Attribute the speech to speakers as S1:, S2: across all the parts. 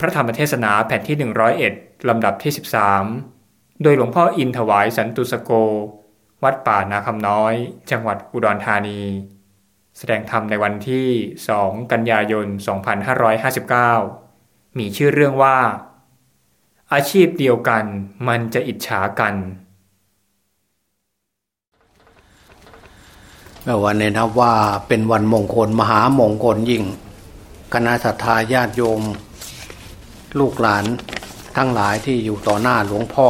S1: พระธรรมเทศนาแผ่นที่ 101 ลำดับที่ 13 โดยหลวงพ่ออินถวายสันตุสโก วัดป่านาคำน้อย จังหวัดอุดรธานี แสดงธรรมในวันที่ 2 กันยายน 2559 มีชื่อเรื่องว่า อาชีพเดียวกันมันจะอิจฉากัน
S2: วันนี้นับว่าเป็นวันมงคลมหามงคลยิ่ง คณะสัตยาญาติโยม ลูกหลานทั้งหลายที่อยู่ต่อหน้าหลวงพ่อ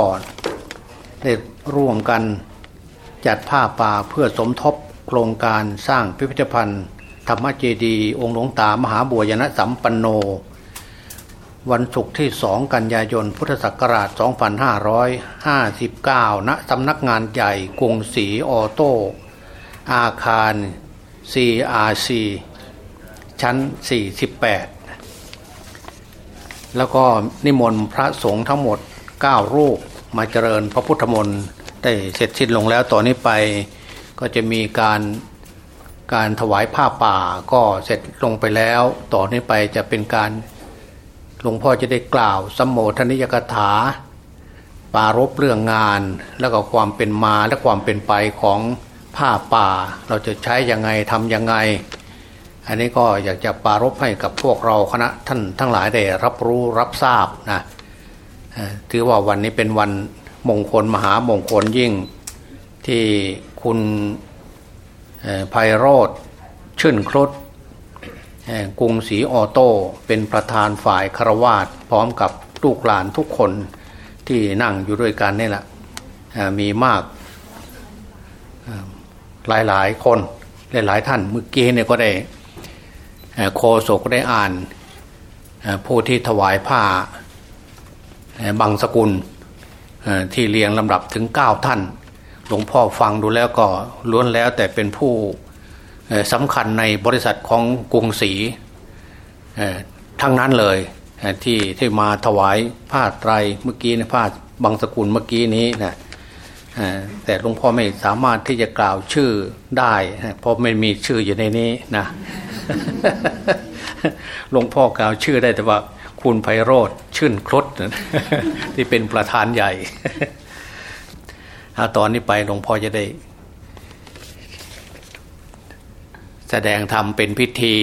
S2: ได้ร่วมกันจัดผ้าป่าเพื่อสมทบโครงการสร้างพิพิธภัณฑ์ธรรมเจดีองค์หลวงตามหาบัวยนสัมปันโน วันศุกร์ที่2กันยายนพุทธศักราช 2559 ณสำนักงานใหญ่กรุงศรีออโต้ อาคาร CRC ชั้น 48 แล้วก็นิมนต์พระสงฆ์ทั้งหมด 9 รูปมาเจริญพระพุทธมนต์ได้เสร็จสิ้นลงแล้วต่อนนี้ไปก็จะมีการการถวายผ้าป่าก็เสร็จลงไปแล้วต่อนนี้ไปจะเป็นการหลวงพ่อจะได้กล่าวสมโภชนิยกถาปารบเรื่องงาน แล้วก็ความเป็นมาและความเป็นไปของผ้าป่า เราจะใช้ยังไงทำยังไง อันนี้ก็อยากจะปารบให้กับพวกเราคณะท่านทั้งหลายได้รับรู้รับทราบนะถือว่าวันนี้เป็นวันมงคลมหามงคลยิ่งที่คุณไพโรธชื่นครุฑกรุงศรีออโต้เป็นประธานฝ่ายคารวาสพร้อมกับลูกหลานทุกคนที่นั่งอยู่ด้วยกันนี่แหละมีมากหลายหลายคนหลายหลายท่านเมื่อกี้เนี่ยก็ได้ โคโศกได้อ่านผู้ที่ถวายผ้าบางสกุลที่เรียงลำดับถึงเก้าท่าน หลวงพ่อฟังดูแล้วก็ล้วนแล้วแต่เป็นผู้สำคัญในบริษัทของกรุงศรีทั้งนั้นเลยที่ที่มาถวายผ้าไตรเมื่อกี้นะผ้าบางสกุลเมื่อกี้นี้นะ แต่หลวงพ่อไม่สามารถที่จะกล่าวชื่อได้เพราะไม่มีชื่ออยู่ในนี้นะหลวงพ่อกล่าวชื่อได้แต่ว่าคุณไพโรธชื่นครดที่เป็นประธานใหญ่ตอนนี้ไปหลวงพ่อจะได้ แสดงธรรมเป็นพิธี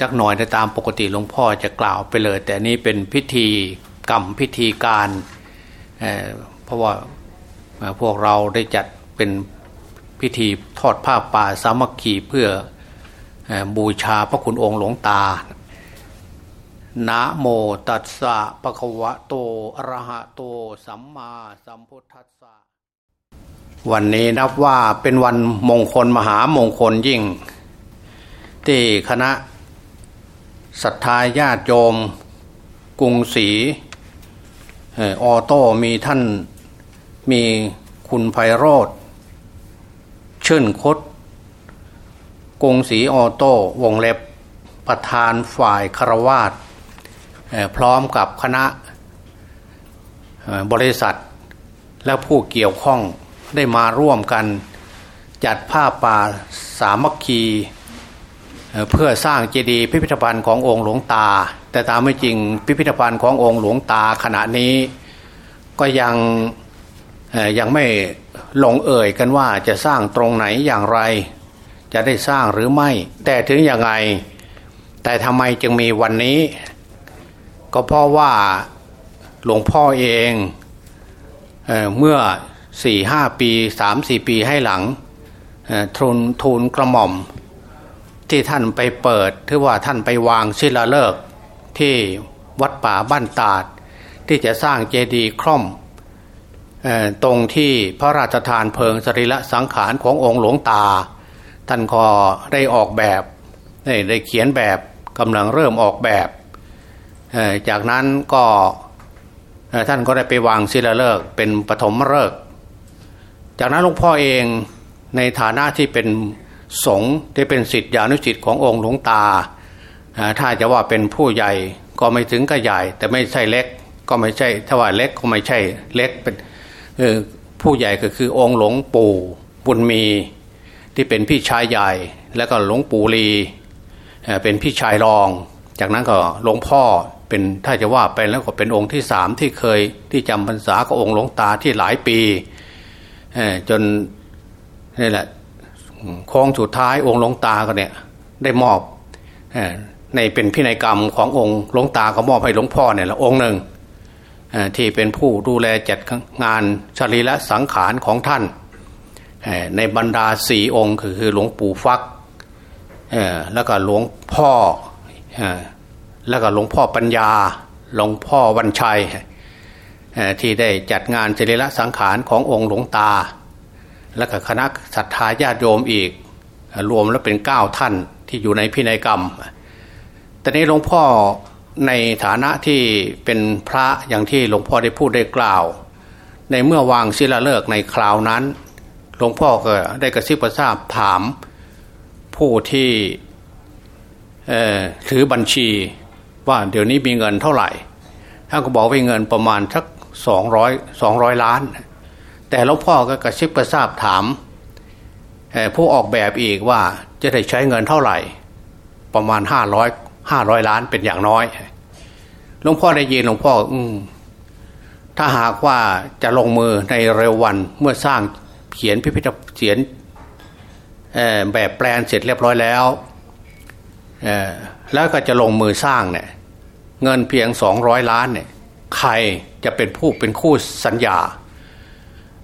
S2: จักหน่อยในตามปกติหลวงพ่อจะกล่าวไปเลย แต่นี้เป็นพิธีกรรมพิธีการเพราะว่า พวกเราได้จัดเป็นพิธีทอดผ้าป่าสามัคคีเพื่อบูชาพระคุณองค์หลวงตา นะโมตัสสะปะคะวะโตอะระหะโต สัมมาสัมพุทธัสสะ วันนี้นับว่าเป็นวันมงคลมหามงคลยิ่ง ที่คณะศรัทธาญาติโยม กรุงศรีออโต้มีท่าน มีคุณไพโรธเชื่นคดกงศรีออโต้วงเล็บประธานฝ่ายคารวาสพร้อมกับคณะบริษัทและผู้เกี่ยวข้องได้มาร่วมกันจัดผ้าป่าสามัคคี เพื่อสร้างเจดีย์พิพิธภัณฑ์ขององค์หลวงตา แต่ตามไม่จริงพิพิธภัณฑ์ขององค์หลวงตาขณะนี้ก็ยัง ยังไม่ลงเอ่ยกันว่าจะสร้างตรงไหนอย่างไร จะได้สร้างหรือไม่ แต่ถึงอย่างไรแต่ทำไมจึงมีวันนี้ ก็เพราะว่าหลวงพ่อเองเอเมื่อสี่ห้าปีสามสี่ปีให้หลังทุนทูลกระหม่อม ที่ท่านไปเปิดที่ว่าท่านไปวางศิลาฤกษ์ที่วัดป่าบ้านตาด ที่จะสร้างเจดีย์คร่อม ตรงที่พระราชทานเพลิงสรีระสังขารขององค์หลวงตา ท่านก็ได้ออกแบบได้เขียนแบบกำลังเริ่มออกแบบ จากนั้นก็ท่านก็ได้ไปวางศิลาฤกษ์เป็นปฐมฤกษ์จากนั้นหลวงพ่อเองในฐานะที่เป็นสงฆ์ที่เป็นสิทธิอนุสิทธิ์ขององค์หลวงตา ถ้าจะว่าเป็นผู้ใหญ่ก็ไม่ถึงกับใหญ่ แต่ไม่ใช่เล็กก็ไม่ใช่ถ้าว่าเล็กก็ไม่ใช่เล็กเป็น ผู้ใหญ่ก็คือองค์หลวงปู่บุญมีที่เป็นพี่ชายใหญ่ แล้วก็หลวงปู่ลีเป็นพี่ชายรอง จากนั้นก็หลวงพ่อเป็นถ้าจะว่าไปแล้วก็เป็นองค์ที่สามที่เคยที่จำพรรษากับองค์หลวงตาที่หลายปีจนนี่แหละโค้งสุดท้ายองค์หลวงตาก็เนี่ยได้มอบในเป็นพินัยกรรมขององค์หลวงตาก็มอบให้หลวงพ่อเนี่ยละองค์หนึ่ง ที่เป็นผู้ดูแลจัดงานชลีละสังขารของท่าน ในบรรดาสี่องค์คือหลวงปู่ฟัก แล้วก็หลวงพ่อ แล้วก็หลวงพ่อปัญญา หลวงพ่อวันชัย ที่ได้จัดงานเจริญสังขารขององค์หลวงตา แล้วก็คณะศรัทธาญาติโยมอีก รวมแล้วเป็นเก้าท่านที่อยู่ในพินัยกรรม แต่นี้หลวงพ่อ ในฐานะที่เป็นพระอย่างที่หลวงพ่อได้พูดได้กล่าว ในเมื่อวางศิลาฤกษ์ในคราวนั้น หลวงพ่อก็ได้กระซิบกระซาบถามผู้ที่ถือบัญชีว่าเดี๋ยวนี้มีเงินเท่าไหร่ท่านก็บอกว่าเงินประมาณสักสองร้อยสองร้อยล้าน แต่หลวงพ่อก็กระซิบกระซาบถามผู้ออกแบบอีกว่าจะได้ใช้เงินเท่าไหร่ ประมาณห้าร้อย ห้าร้อยล้านเป็นอย่างน้อยหลวงพ่อได้ยินหลวงพ่อ อืถ้าหากว่าจะลงมือในเร็ววันเมื่อสร้างเขียนพิพิธเขียนแบบแปลนเสร็จเรียบร้อยแล้วแล้วก็จะลงมือสร้างเนี่ย เงินเพียงสองร้อยล้านเนี่ย ใครจะเป็นผู้เป็นคู่สัญญา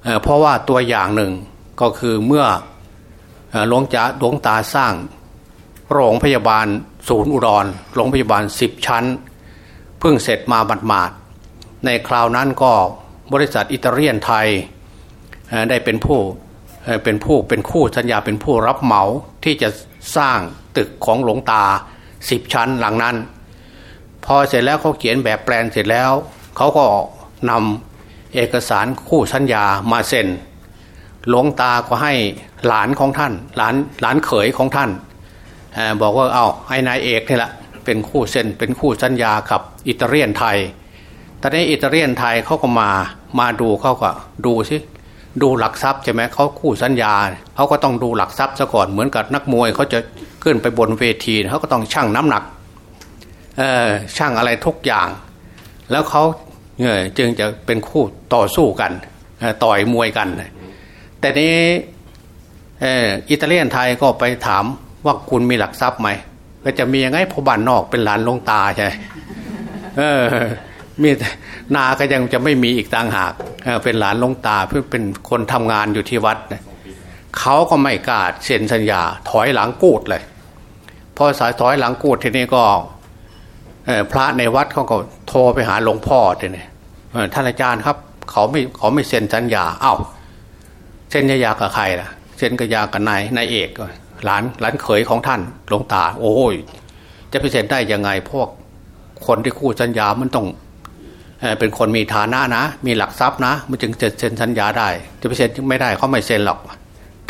S2: เเพราะว่าตัวอย่างหนึ่งก็คือเมื่อหลวงจ๋าหลวงตาสร้างโรงพยาบาล ศูนย์อุดรโรงพยาบาลสิบชั้น เพิ่งเสร็จมาบัดมาดในคราวนั้นก็บริษัทอิตาเลียนไทยได้เป็นผู้เป็นผู้เป็นคู่สัญญาเป็นผู้รับเหมาที่จะสร้างตึกของหลวงตาสิบชั้นหลังนั้น พอเสร็จแล้วเขาเขียนแบบแปลนเสร็จแล้ว เขาก็นำเอกสารคู่สัญญามาเซ็นหลวงตาก็ให้หลานของท่าน หลานหลานเขยของท่าน บอกว่าเอาให้นายเอกนี่แหละเป็นคู่เซ็นเป็นคู่สัญญากับอิตาเลียนไทย ตอนนี้อิตาเลียนไทยเขาก็มามาดูเขาก็ดูสิดูหลักทรัพย์ใช่ไหมเขาคู่สัญญาเขาก็ต้องดูหลักทรัพย์ซะก่อนเหมือนกับนักมวยเขาจะขึ้นไปบนเวทีเขาก็ต้องชั่งน้ำหนักเออชั่งอะไรทุกอย่าง แล้วเขาเจึงจะเป็นคู่ต่อสู้กันต่อยมวยกัน แต่นี้อิตาเลียนไทยก็ไปถาม ว่าคุณมีหลักทรัพย์ไหมก็จะมียังไงพอบ้านนอกเป็นหลานลงตาใช่เออมีนาก็ยังจะไม่มีอีกต่างหากเป็นหลานลงตาเพื่อเป็นคนทำงานอยู่ที่วัดเขาก็ไม่กล้าเซ็นสัญญา ถอยหลังกูดเลยพอสายถอยหลังกูดทีนี้ก็พระในวัดเขาก็โทรไปหาหลวงพ่อทีนี้ท่านอาจารย์ครับ เขาไม่เขาไม่เซ็นสัญญา เอ้าเซ็นสัญญากับใครล่ะ เซ็นกับยากับนายนายเอก หลานหลานเขยของท่านหลวงตา โอ้ย จะไปเซ็นได้ยังไงพวกคนที่คู่สัญญามันต้องเป็นคนมีฐานะนะ มีหลักทรัพย์นะ มันจึงจะเซ็นสัญญาได้ จะไปเซ็นไม่ได้เขาไม่เซ็นหรอก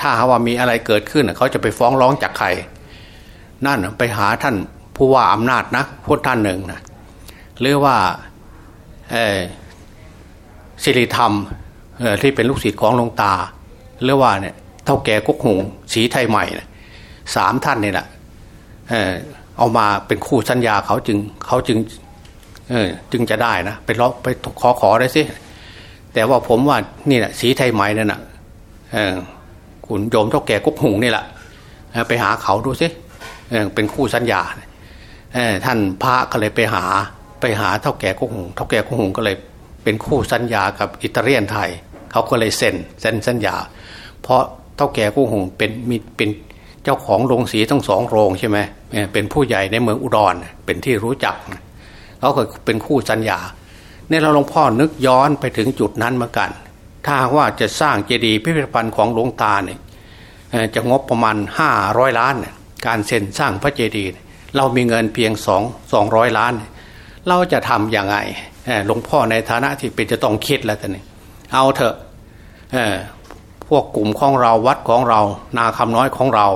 S2: ถ้าว่ามีอะไรเกิดขึ้นเขาจะไปฟ้องร้องจากใคร นั่นไปหาท่านผู้ว่าอำนาจนะพูดท่านหนึ่งนะหรือว่าศิริธรรมที่เป็นลูกศิษย์ของหลวงตา หรือว่าเนี่ยเท่าแก่กุ๊กหงสีไทยใหม่นะ สามท่านนี่แหละเออเอามาเป็นคู่สัญญาเขาจึงเขาจึงเออจึงจะได้นะไปล็อกไปขอขอได้สิแต่ว่าผมว่านี่แหละสีไทยไหมนั่นนะคุณโยมเท่าแก่กุ๊กหงนี่แหละไปหาเขาดูสิเออเป็นคู่สัญญาเออท่านพระก็เลยไปหาไปหาเท่าแก่กุ๊กหงเท่าแก่กุ๊กหงก็เลยเป็นคู่สัญญากับอิตาเลียนไทย เขาก็เลยเซ็นเซ็นสัญญา เพราะเท่าแก่กุ๊กหงเป็นมีเป็น เจ้าของโรงสีทั้งสองโรงใช่ไหมเป็นผู้ใหญ่ในเมืองอุดรเป็นที่รู้จักเขาก็เป็นคู่สัญญาเนี่ยเราหลวงพ่อนึกย้อนไปถึงจุดนั้นเหมือนกัน ถ้าว่าจะสร้างเจดีย์พิพิธภัณฑ์ของหลวงตาเนี่ยจะงบประมาณห้าร้อยล้าน การเซ็นสร้างพระเจดีย์เรามีเงินเพียงสองสองร้อยล้าน เราจะทำยังไงหลวงพ่อในฐานะที่เป็นจะต้องคิดแล้วกันนี่เอาเถอะพวกกลุ่มของเราวัดของเรา นาคำน้อยของเรา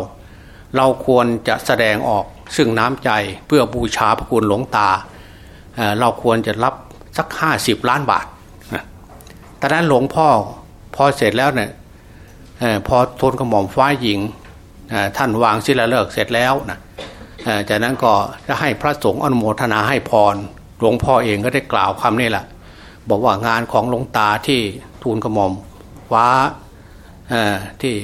S2: เราควรจะแสดงออกซึ่งน้ำใจเพื่อบูชาพระคุณหลวงตา เราควรจะรับสักห้าสิบล้านบาทตอนนั้นหลวงพ่อพอเสร็จแล้วเนี่ยพอทนกระหม่อมฟ้าหญิงท่านวางศิลาฤกษ์เสร็จแล้วนะจากนั้นก็จะให้พระสงฆ์อนุโมทนาให้พร หลวงพ่อเองก็ได้กล่าวคำนี้แหละบอกว่างานของหลวงตาที่ทูลกระหม่อมฟ้าที่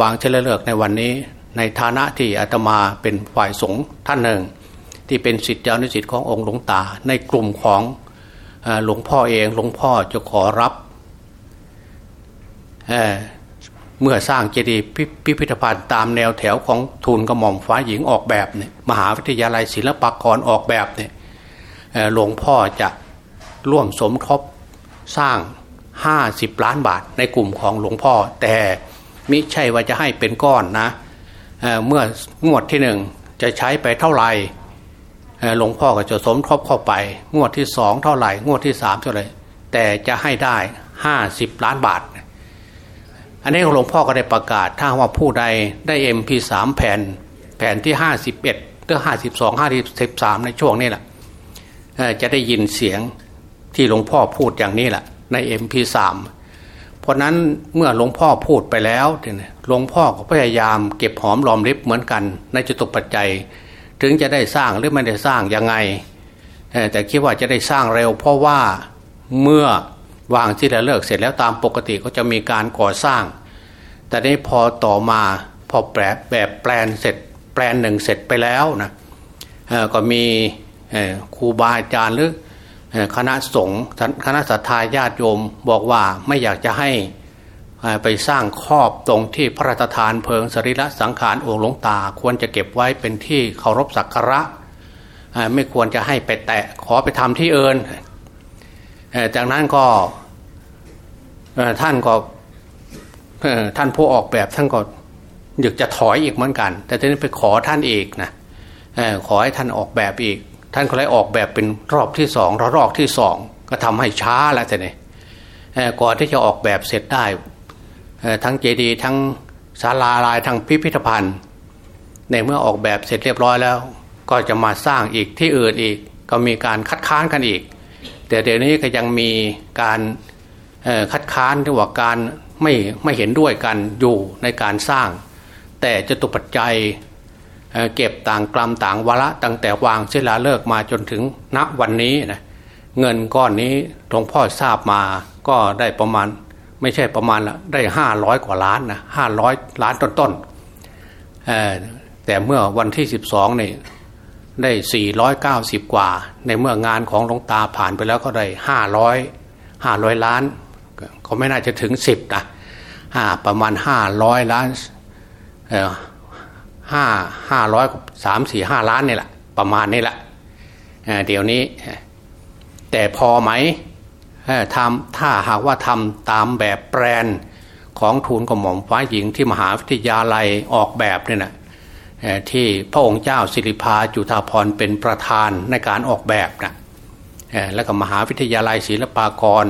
S2: วางเชลเลิกในวันนี้ ในฐานะที่อาตมาเป็นฝ่ายสงฆ์ท่านหนึ่ง ที่เป็นสิทธิอนุสิทธิ์ขององค์หลวงตา ในกลุ่มของหลวงพ่อเองหลวงพ่อจะขอรับเเมื่อสร้างเจดีย์พิพิธภัณฑ์ตามแนวแถวของทูลกระหม่อมฟ้าหญิงออกแบบเนี่ยมหาวิทยาลัยศิลปากรออกแบบเนี่ยหลวงพ่อจะร่วมสมทบสร้าง 50 ล้านบาทในกลุ่มของหลวงพ่อ แต่มิใช่ว่าจะให้เป็นก้อนนะ เมื่องวดที่หนึ่งจะใช้ไปเท่าไหร่หลวงพ่อก็จะสมทบเข้าไป งวดที่สองเท่าไหร่ งวดที่สามเท่าไหร่แต่จะให้ได้ห้าสิบล้านบาท อันนี้หลวงพ่อก็ได้ประกาศ ถ้าว่าผู้ใดได้เอ็มพีสามแผ่น แผ่นที่ห้าสิบเอ็ดหรือห้าสิบสองห้าสิบสามในช่วงนี้แหละจะได้ยินเสียงที่หลวงพ่อพูดอย่างนี้แหละในเอ็มพีสาม เพราะนั้นเมื่อหลวงพ่อพูดไปแล้วหลวงพ่อก็พยายามเก็บหอมรอมริบเหมือนกัน ในจตุปัจจัย ถึงจะได้สร้างหรือไม่ได้สร้างยังไง แต่คิดว่าจะได้สร้างเร็ว เพราะว่าเมื่อวางที่ราเลิกเสร็จแล้วตามปกติก็จะมีการก่อสร้าง แต่นี้พอต่อมาพอแปลแบบแปลนเสร็จแปลนหนึ่งเสร็จไปแล้วนะก็มีครูบาอาจารย์หรือ คณะสงฆ์คณะสัตยาญาติโยมบอกว่าไม่อยากจะให้ไปสร้างครอบตรงที่พระราชทานเพลิงสรีระสังขารองค์หลวงตา ควรจะเก็บไว้เป็นที่เคารพสักการะไม่ควรจะให้ไปแตะขอไปทำที่เอินจากนั้นก็ท่านก็ท่านผู้ออกแบบท่านก็อยากจะถอยอีกเหมือนกัน แต่ทีนี้ไปขอท่านอีกนะขอให้ท่านออกแบบอีก ท่านก็เลยออกแบบเป็นรอบที่สองรอบที่สองก็ทำให้ช้าแล้วแต่เนี่ยก่อนที่จะออกแบบเสร็จได้ทั้งเจดีย์ทั้งศาลาลายทั้งพิพิธภัณฑ์ ในเมื่อออกแบบเสร็จเรียบร้อยแล้ว ก็จะมาสร้างอีกที่อื่นอีก ก็มีการคัดค้านกันอีก แต่เดี๋ยวนี้ก็ยังมีการคัดค้านที่ว่าการไม่ไม่เห็นด้วยกันอยู่ในการสร้าง แต่จะตุปัจจัย เก็บต่างกลัมต่างวาระตั้งแต่วางเสลาเลิกมาจนถึงณวันนี้นะเงินก้อนนี้หลวงพ่อทราบมาก็ได้ประมาณไม่ใช่ประมาณละได้ห้าร้อยกว่าล้านนะห้าร้อยล้านต้นๆแต่เมื่อวันที่สิบสองนี่ได้สี่ร้อยเก้าสิบกว่า ในเมื่องานของหลวงตาผ่านไปแล้วก็ได้ห้าร้อยห้าร้อยล้านเขาไม่น่าจะถึงสิบนะห้าประมาณห้าร้อยล้าน ห้าห้าร้อยสามสี่ห้าล้านนี่แหละประมาณนี้แหละเดี๋ยวนี้ แต่พอไหมทำถ้าหากว่าทำตามแบบแปลนของทูลกระหม่อมฟ้าหญิงที่มหาวิทยาลัยออกแบบเนี่ยนะที่พระองค์เจ้าสิริพาจุฑาพรเป็นประธานในการออกแบบนะแล้วก็มหาวิทยาลัยศิลปากร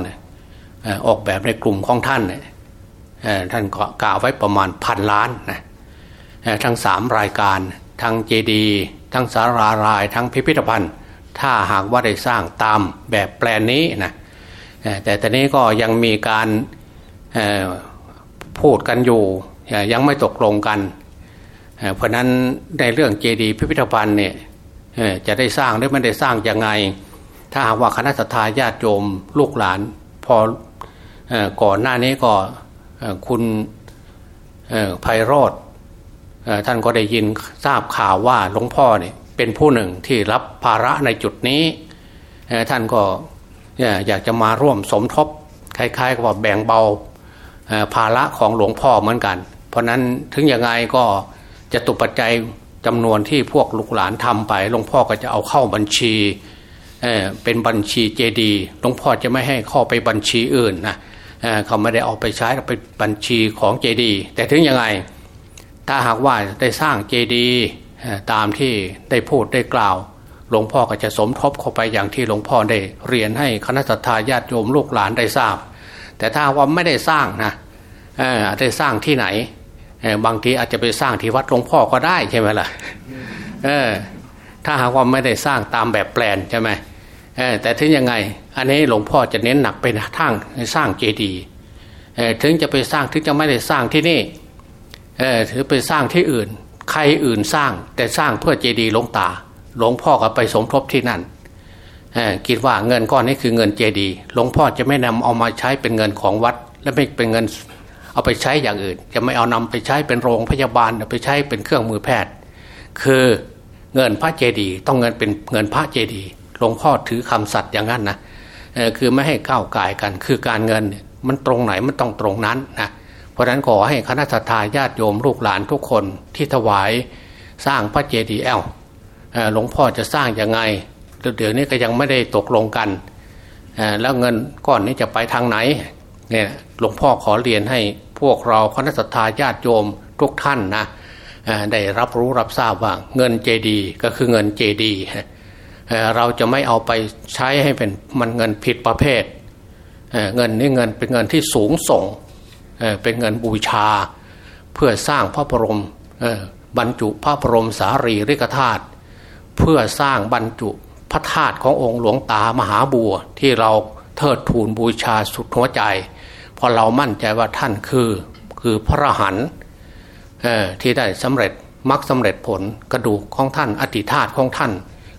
S2: ออกแบบในกลุ่มของท่านท่านก็กล่าวไว้ประมาณพันล้านนะ ทั้งสามรายการทั้งเจดีทั้งสาราราย ทั้งพิพิธภัณฑ์ ถ้าหากว่าได้สร้างตามแบบแปลนนี้นะแต่ตอนนี้ก็ยังมีการพูดกันอยู่ยังไม่ตกลงกัน เพราะนั้นในเรื่องเจดีพิพิธภัณฑ์เนี่ยจะได้สร้างหรือไม่ได้สร้างยังไง ถ้าหากว่าคณะสัตยาติโยมลูกหลาน พอก่อนหน้านี้ก็คุณไพโรธ ท่านก็ได้ยินทราบข่าวว่าหลวงพ่อเนี่ยเป็นผู้หนึ่งที่รับภาระในจุดนี้ ท่านก็อยากจะมาร่วมสมทบคล้ายๆกับว่าแบ่งเบาภาระของหลวงพ่อเหมือนกัน เพราะนั้นถึงยังไงก็จะตุปัจจัยจำนวนที่พวกลูกหลานทำไปหลวงพ่อก็จะเอาเข้าบัญชีเเป็นบัญชีเจดีหลวงพ่อจะไม่ให้เข้าไปบัญชีอื่นนะเขาไม่ได้เอาไปใช้ไปบัญชีของเจดีแต่ถึงยังไง ถ้าหากว่าได้สร้างเจดีตามที่ได้พูดได้กล่าว หลวงพ่อก็จะสมทบเข้าไปอย่างที่หลวงพ่อได้เรียนให้คณะสัตยาญาติโยมลูกหลานได้ทราบ แต่ถ้าว่าไม่ได้สร้างนะได้สร้างที่ไหน บางทีอาจจะไปสร้างที่วัดหลวงพ่อก็ได้ใช่ไหมล่ะถ้าหากว่าไม่ได้สร้างตามแบบแปลนใช่ไหมแต่ถึงยังไง อันนี้หลวงพ่อจะเน้นหนักไปทางสร้างเจดีย์ถึงจะไปสร้างถึงจะไม่ได้สร้างที่นี่ ถือไปสร้างที่อื่น ใครอื่นสร้างแต่สร้างเพื่อเจดีย์หลวงตา หลวงพ่อก็ไปสมทบที่นั่นคิดว่าเงินก้อนนี้คือเงินเจดีย์หลวงพ่อจะไม่นำเอามาใช้เป็นเงินของวัด และไม่เป็นเงินเอาไปใช้อย่างอื่น จะไม่เอานำไปใช้เป็นโรงพยาบาลไปใช้เป็นเครื่องมือแพทย์ คือเงินพระเจดีย์ต้องเงินเป็นเงินพระเจดีย์หลวงพ่อถือคำสัตย์อย่างนั้นนะคือไม่ให้ก้าวไก่กัน คือการเงินมันตรงไหนมันต้องตรงนั้นนะ เพราะฉะนั้นขอให้คณะทาญาติโยมลูกหลานทุกคนที่ถวายสร้างพระเจดีย์แอลหลวงพ่อจะสร้างยังไงเดี๋ยวนี้ก็ยังไม่ได้ตกลงกันแล้วเงินก้อนนี้จะไปทางไหนเนี่ยหลวงพ่อขอเรียนให้พวกเราคณะทาญาติโยมทุกท่านนะได้รับรู้รับทราบว่าเงินเจดีก็คือเงินเจดีเราจะไม่เอาไปใช้ให้เป็นมันเงินผิดประเภท เงินนี่เงินเป็นเงินที่สูงส่ง เป็นเงินบูชา เพื่อสร้างพระบรมบรรจุพระบรมสารีริกธาตุเพื่อสร้างบรรจุพระธาตุขององค์หลวงตามหาบัว ที่เราเทิดทูนบูชาสุดหัวใจ พอเรามั่นใจว่าท่านคือคือพระหันที่ได้สำเร็จมรรคสาเร็จผลกระดูกของท่านอธิธาตุของท่าน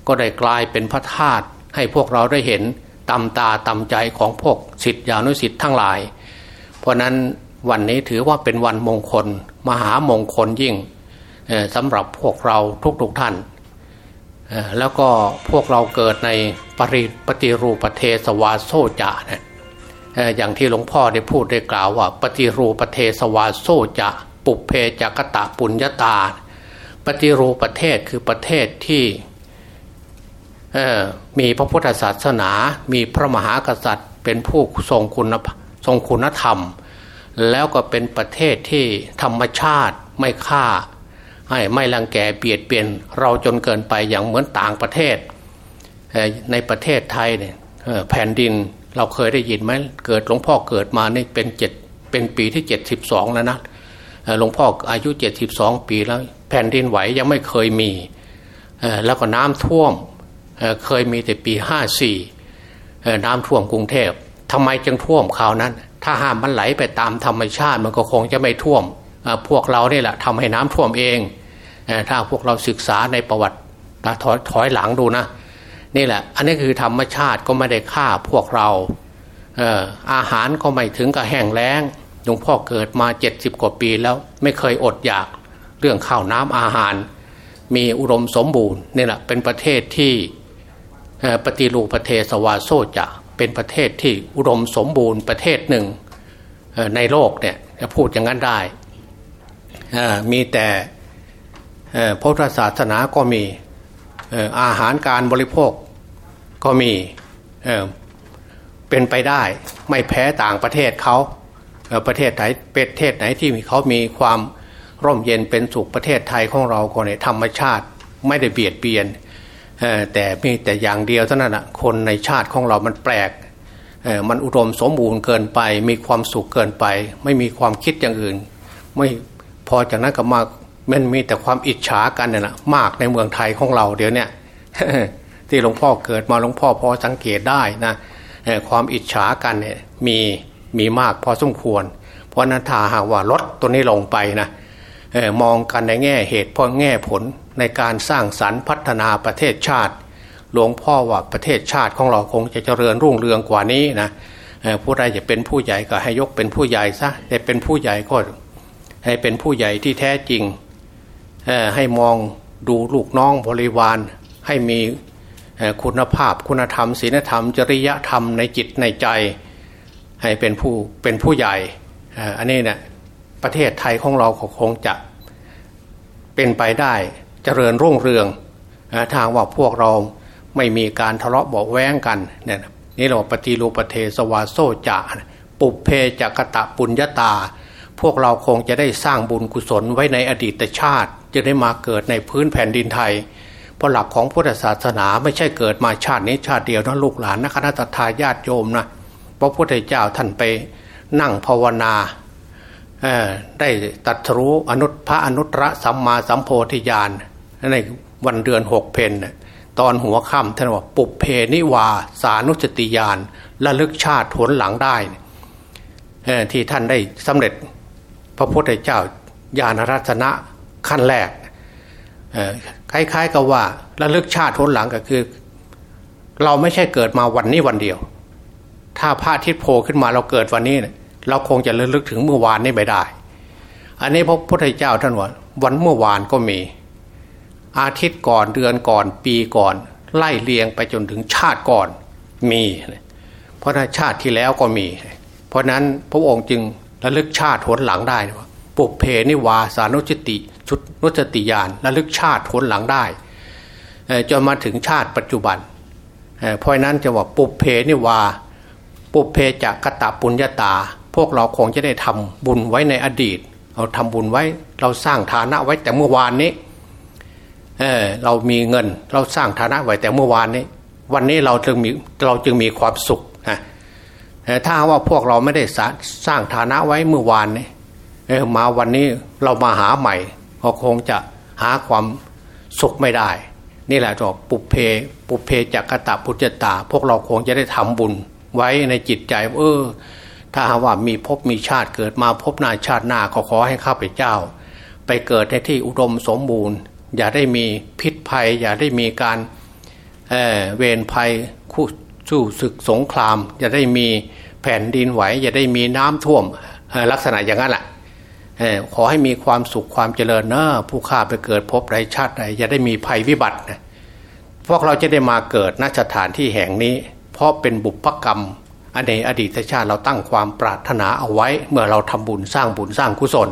S2: ก็ได้กลายเป็นพระธาตุให้พวกเราได้เห็นตำตาตำใจของพวกสิทธิานุสิทธิ์ทั้งหลาย เพราะนั้น วันนี้ถือว่าเป็นวันมงคล มหามงคลยิ่งสำหรับพวกเราทุกๆทท่าน แล้วก็พวกเราเกิดในปริปฏิรูปเทสวาโซจานะอย่างที่หลวงพ่อได้พูดได้กล่าวว่า ปฏิรูปเทสวาโซจะปุเพจักตะปุญญาตา ปฏิรูปประเทศคือประเทศที่มีพระพุทธศาสนา มีพระมหากษัตริย์ เป็นผู้ทรงคุณทรงคุณธรรม แล้วก็เป็นประเทศที่ธรรมชาติไม่ฆ่า ให้ไม่รังแกเบียดเบียนเราจนเกินไปอย่างเหมือนต่างประเทศ ในประเทศไทยเนี่ยแผ่นดินเราเคยได้ยินไหมเกิดหลวงพ่อเกิดมานี่เป็นเจ็ดเป็นปีที่เจ็ดสิบสองแล้วนะหลวงพ่ออายุเจ็ดสิบสองปีแล้ว แผ่นดินไหวยังไม่เคยมี แล้วก็น้ำท่วมเคยมีแต่ปีห้าสี่น้ำท่วมกรุงเทพทำไมจึงท่วมคราวนั้น ถ้าห้ามมันไหลไปตามธรรมชาติมันก็คงจะไม่ท่วมพวกเราเนี่ยแหละทำให้น้ำท่วมเองถ้าพวกเราศึกษาในประวัติถอยถอยหลังดูนะนี่แหละ อันนี้คือธรรมชาติก็ไม่ได้ฆ่าพวกเราอาหารก็ไม่ถึงกับแห้งแล้งหลวงพ่อเกิดมาเจ็ดสิบกว่าปีแล้วไม่เคยอดอยากเรื่องข้าวน้ำอาหาร มีอุดมสมบูรณ์นี่แหละเป็นประเทศที่ปฏิรูปประเทศสวาโซจะ เป็นประเทศที่อุดมสมบูรณ์ประเทศหนึ่งในโลกเนี่ยจะพูดอย่างนั้นได้มีแต่พุทธศาสนาก็มีอาหารการบริโภคก็มีเป็นไปได้ไม่แพ้ต่างประเทศเขาประเทศไหนประเทศไหนที่เขามีความร่มเย็นเป็นสุขประเทศไทยของเราก็ในธรรมชาติไม่ได้เบียดเบียน แต่มีแต่อย่างเดียวเท่านั้นคนในชาติของเรามันแปลกมันอุดมสมบูรณ์เกินไป มีความสุขเกินไป ไม่มีความคิดอย่างอื่น ไม่พอจากนั้นก็มามันมีแต่ความอิจฉากันเนี่ยนะมากในเมืองไทยของเราเดี๋ยวนี้ที่หลวงพ่อเกิดมาหลวงพ่อพอสังเกตได้นะความอิจฉากันเนี่ยมีมีมากพอสมควร เพราะนั้นถ้าหากว่าลดตัวนี้ลงไปนะมองกันในแง่เหตุพอแง่ผล ในการสร้างสรรค์พัฒนาประเทศชาติ หลวงพ่อว่าประเทศชาติของเราคงจะเจริญรุ่งเรืองกว่านี้นะผู้ใดจะเป็นผู้ใหญ่ก็ให้ยกเป็นผู้ใหญ่ซะแต่เป็นผู้ใหญ่ก็ให้เป็นผู้ใหญ่ที่แท้จริงให้มองดูลูกน้องบริวาร ให้มีคุณภาพคุณธรรมศีลธรรม จริยธรรมในจิตในใจ ให้เป็นผู้เป็นผู้ใหญ่อันนี้เนะี่ยประเทศไทยของเราคงจะเป็นไปได้ เจริญรุ่งเรืองทางว่าพวกเราไม่มีการทะเลาะเบาแว้งกันเนี่ยนี่เราปฏิรูปเทสวาโซจะปุเพจักตะปุญญาตา พวกเราคงจะได้สร้างบุญกุศลไว้ในอดีตชาติ จะได้มาเกิดในพื้นแผ่นดินไทย เพราะหลักของพุทธศาสนาไม่ใช่เกิดมาชาตินี้ชาติเดียวนะลูกหลานนะคณะทาญาติโยมนะเพราะพระพุทธเจ้าท่านไปนั่งภาวนาได้ตัดรู้อนุพระอนุตตรสัมมาสัมโพธิญาณ ในวันเดือนหกเพนตอนหัวค่ำท่านว่าปุบเพนิวา สานุสติญาณระลึกชาติผลหลังได้ที่ท่านได้สำเร็จพระพุทธเจ้าญาณรัตนะขั้นแรกคล้ายๆกับว่าระลึกชาติทนหลังก็คือ เราไม่ใช่เกิดมาวันนี้วันเดียว ถ้าพระอาทิตย์โผล่ขึ้นมาเราเกิดวันนี้เราคงจะระลึกถึงเมื่อวานนี้ไม่ได้ อันนี้พระพุทธเจ้าท่านว่าวันเมื่อวานก็มี อาทิตย์ก่อนเดือนก่อนปีก่อน ไล่เลียงไปจนถึงชาติก่อนมี เพราะนั้นชาติที่แล้วก็มี เพราะนั้นพระองค์จึงระลึกชาติทนหลังได้ว่าปุเพนิวาสานุจติชุดนุจติยานระลึกชาติทนหลังได้จนมาถึงชาติปัจจุบันเพราะนั้นจะว่าปุเพนิวาปุเพจักกตะปุญญาตา พวกเราคงจะได้ทำบุญไว้ในอดีต เราทำบุญไว้เราสร้างฐานะไว้แต่เมื่อวานนี้ เออเรามีเงินเราสร้างฐานะไว้แต่เมื่อวานนี้ วันนี้เราจึงมีเราจึงมีความสุขนะถ้าว่าพวกเราไม่ได้สร้างฐานะไว้เมื่อวานนี้มาวันนี้เรามาหาใหม่ก็คงจะหาความสุขไม่ได้ นี่แหละจบปุเพ ปุเพจักตะพุทธตา พวกเราคงจะได้ทำบุญไว้ในจิตใจ เออ ถ้าว่ามีพบมีชาติเกิดมาพบหน้าชาติหน้าก็ขอให้ข้าพเจ้า ไปเกิดในที่อุดมสมบูรณ์ อย่าได้มีพิษภัย อย่าได้มีการเเวรภัยคู่สู้ศึกสงคราม อย่าได้มีแผ่นดินไหว อย่าได้มีน้ำท่วมลักษณะอย่างนั้นแหละขอให้มีความสุขความเจริญเนอะผู้ข้าไปเกิดพบไรชาติใดอย่าได้มีภัยวิบัตินะพวกเราจะได้มาเกิดณสถานที่แห่งนี้ เพราะเป็นบุพกรรมอันในอดีตชาติเราตั้งความปรารถนาเอาไว้ เมื่อเราทำบุญสร้างบุญสร้างกุศล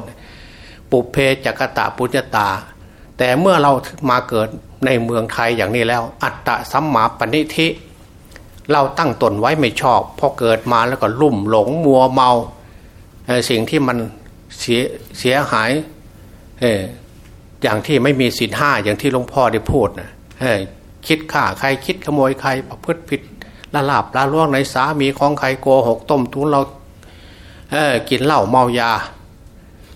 S2: ปุเพจักตะปุญญาตา แต่เมื่อเรามาเกิดในเมืองไทยอย่างนี้แล้ว อัตตะสัมมาปณิธิ เราตั้งตนไว้ไม่ชอบ พอเกิดมาแล้วก็ลุ่มหลงมัวเมา สิ่งที่มันเสียเสียหายอย่างที่ไม่มีศีลห้าอย่างที่หลวงพ่อได้พูดนะคิดฆ่าใครคิดขโมยใครประพฤติผิดละลาบละล่วงในสามีของใครโกหกต้มทุนเราเออกินเหล้าเมายา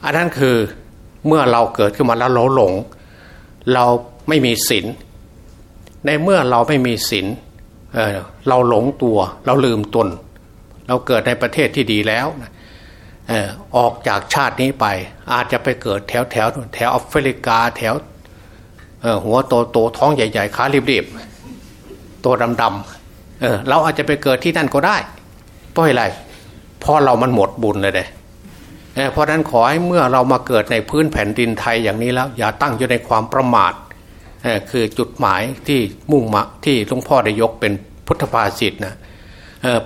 S2: อันนั้นคือเมื่อเราเกิดขึ้นมาแล้วเราหลง เราไม่มีศีลในเมื่อเราไม่มีศีลเเราหลงตัว เราลืมตน เราเกิดในประเทศที่ดีแล้วนะออกจากชาตินี้ไป อาจจะไปเกิดแถวแถวแถวแอฟริกาแถวหัวโตโตท้องใหญ่ ๆขารีบๆตัวดำๆเเราอาจจะไปเกิดที่นั่นก็ได้เพราะอะไรเพราะเรามันหมดบุญเลยเด้ เพราะนั้นขอให้เมื่อเรามาเกิดในพื้นแผ่นดินไทยอย่างนี้แล้ว อย่าตั้งอยู่ในความประมาทคือจุดหมายที่มุ่งมาที่หลวงพ่อได้ยกเป็นพุทธภาษิตนะ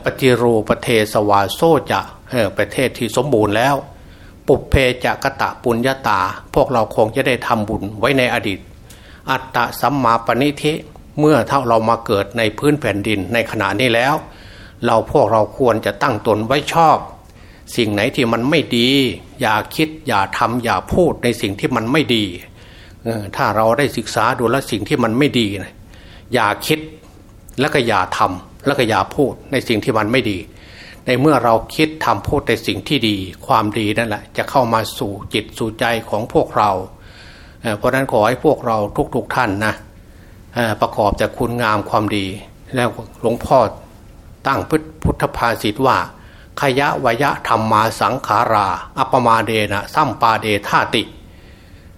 S2: ปฏิรูปเทสวาโซจะประเทศที่สมบูรณ์แล้ว ปุเพจะกะตะปุญญาตา พวกเราคงจะได้ทำบุญไว้ในอดีต อัตตะสัมมาปณิทิเมื่อเท่าเรามาเกิดในพื้นแผ่นดินในขณะนี้แล้ว เราพวกเราควรจะตั้งตนไว้ชอบ สิ่งไหนที่มันไม่ดี อย่าคิดอย่าทำอย่าพูดในสิ่งที่มันไม่ดีถ้าเราได้ศึกษาดูแลสิ่งที่มันไม่ดีนะอย่าคิดแล้วก็อย่าทำแล้วก็อย่าพูดในสิ่งที่มันไม่ดี ในเมื่อเราคิดทำพูดในสิ่งที่ดี ความดีนั่นแหละจะเข้ามาสู่จิตสู่ใจของพวกเรา เพราะนั้นขอให้พวกเราทุกๆทท่านนะประกอบจากคุณงามความดี แล้วหลวงพ่อตั้งพุทธภาษิตว่า ขยะวยะธรรมมาสังขารา อัปมาเดนะสัมปาเดธาติ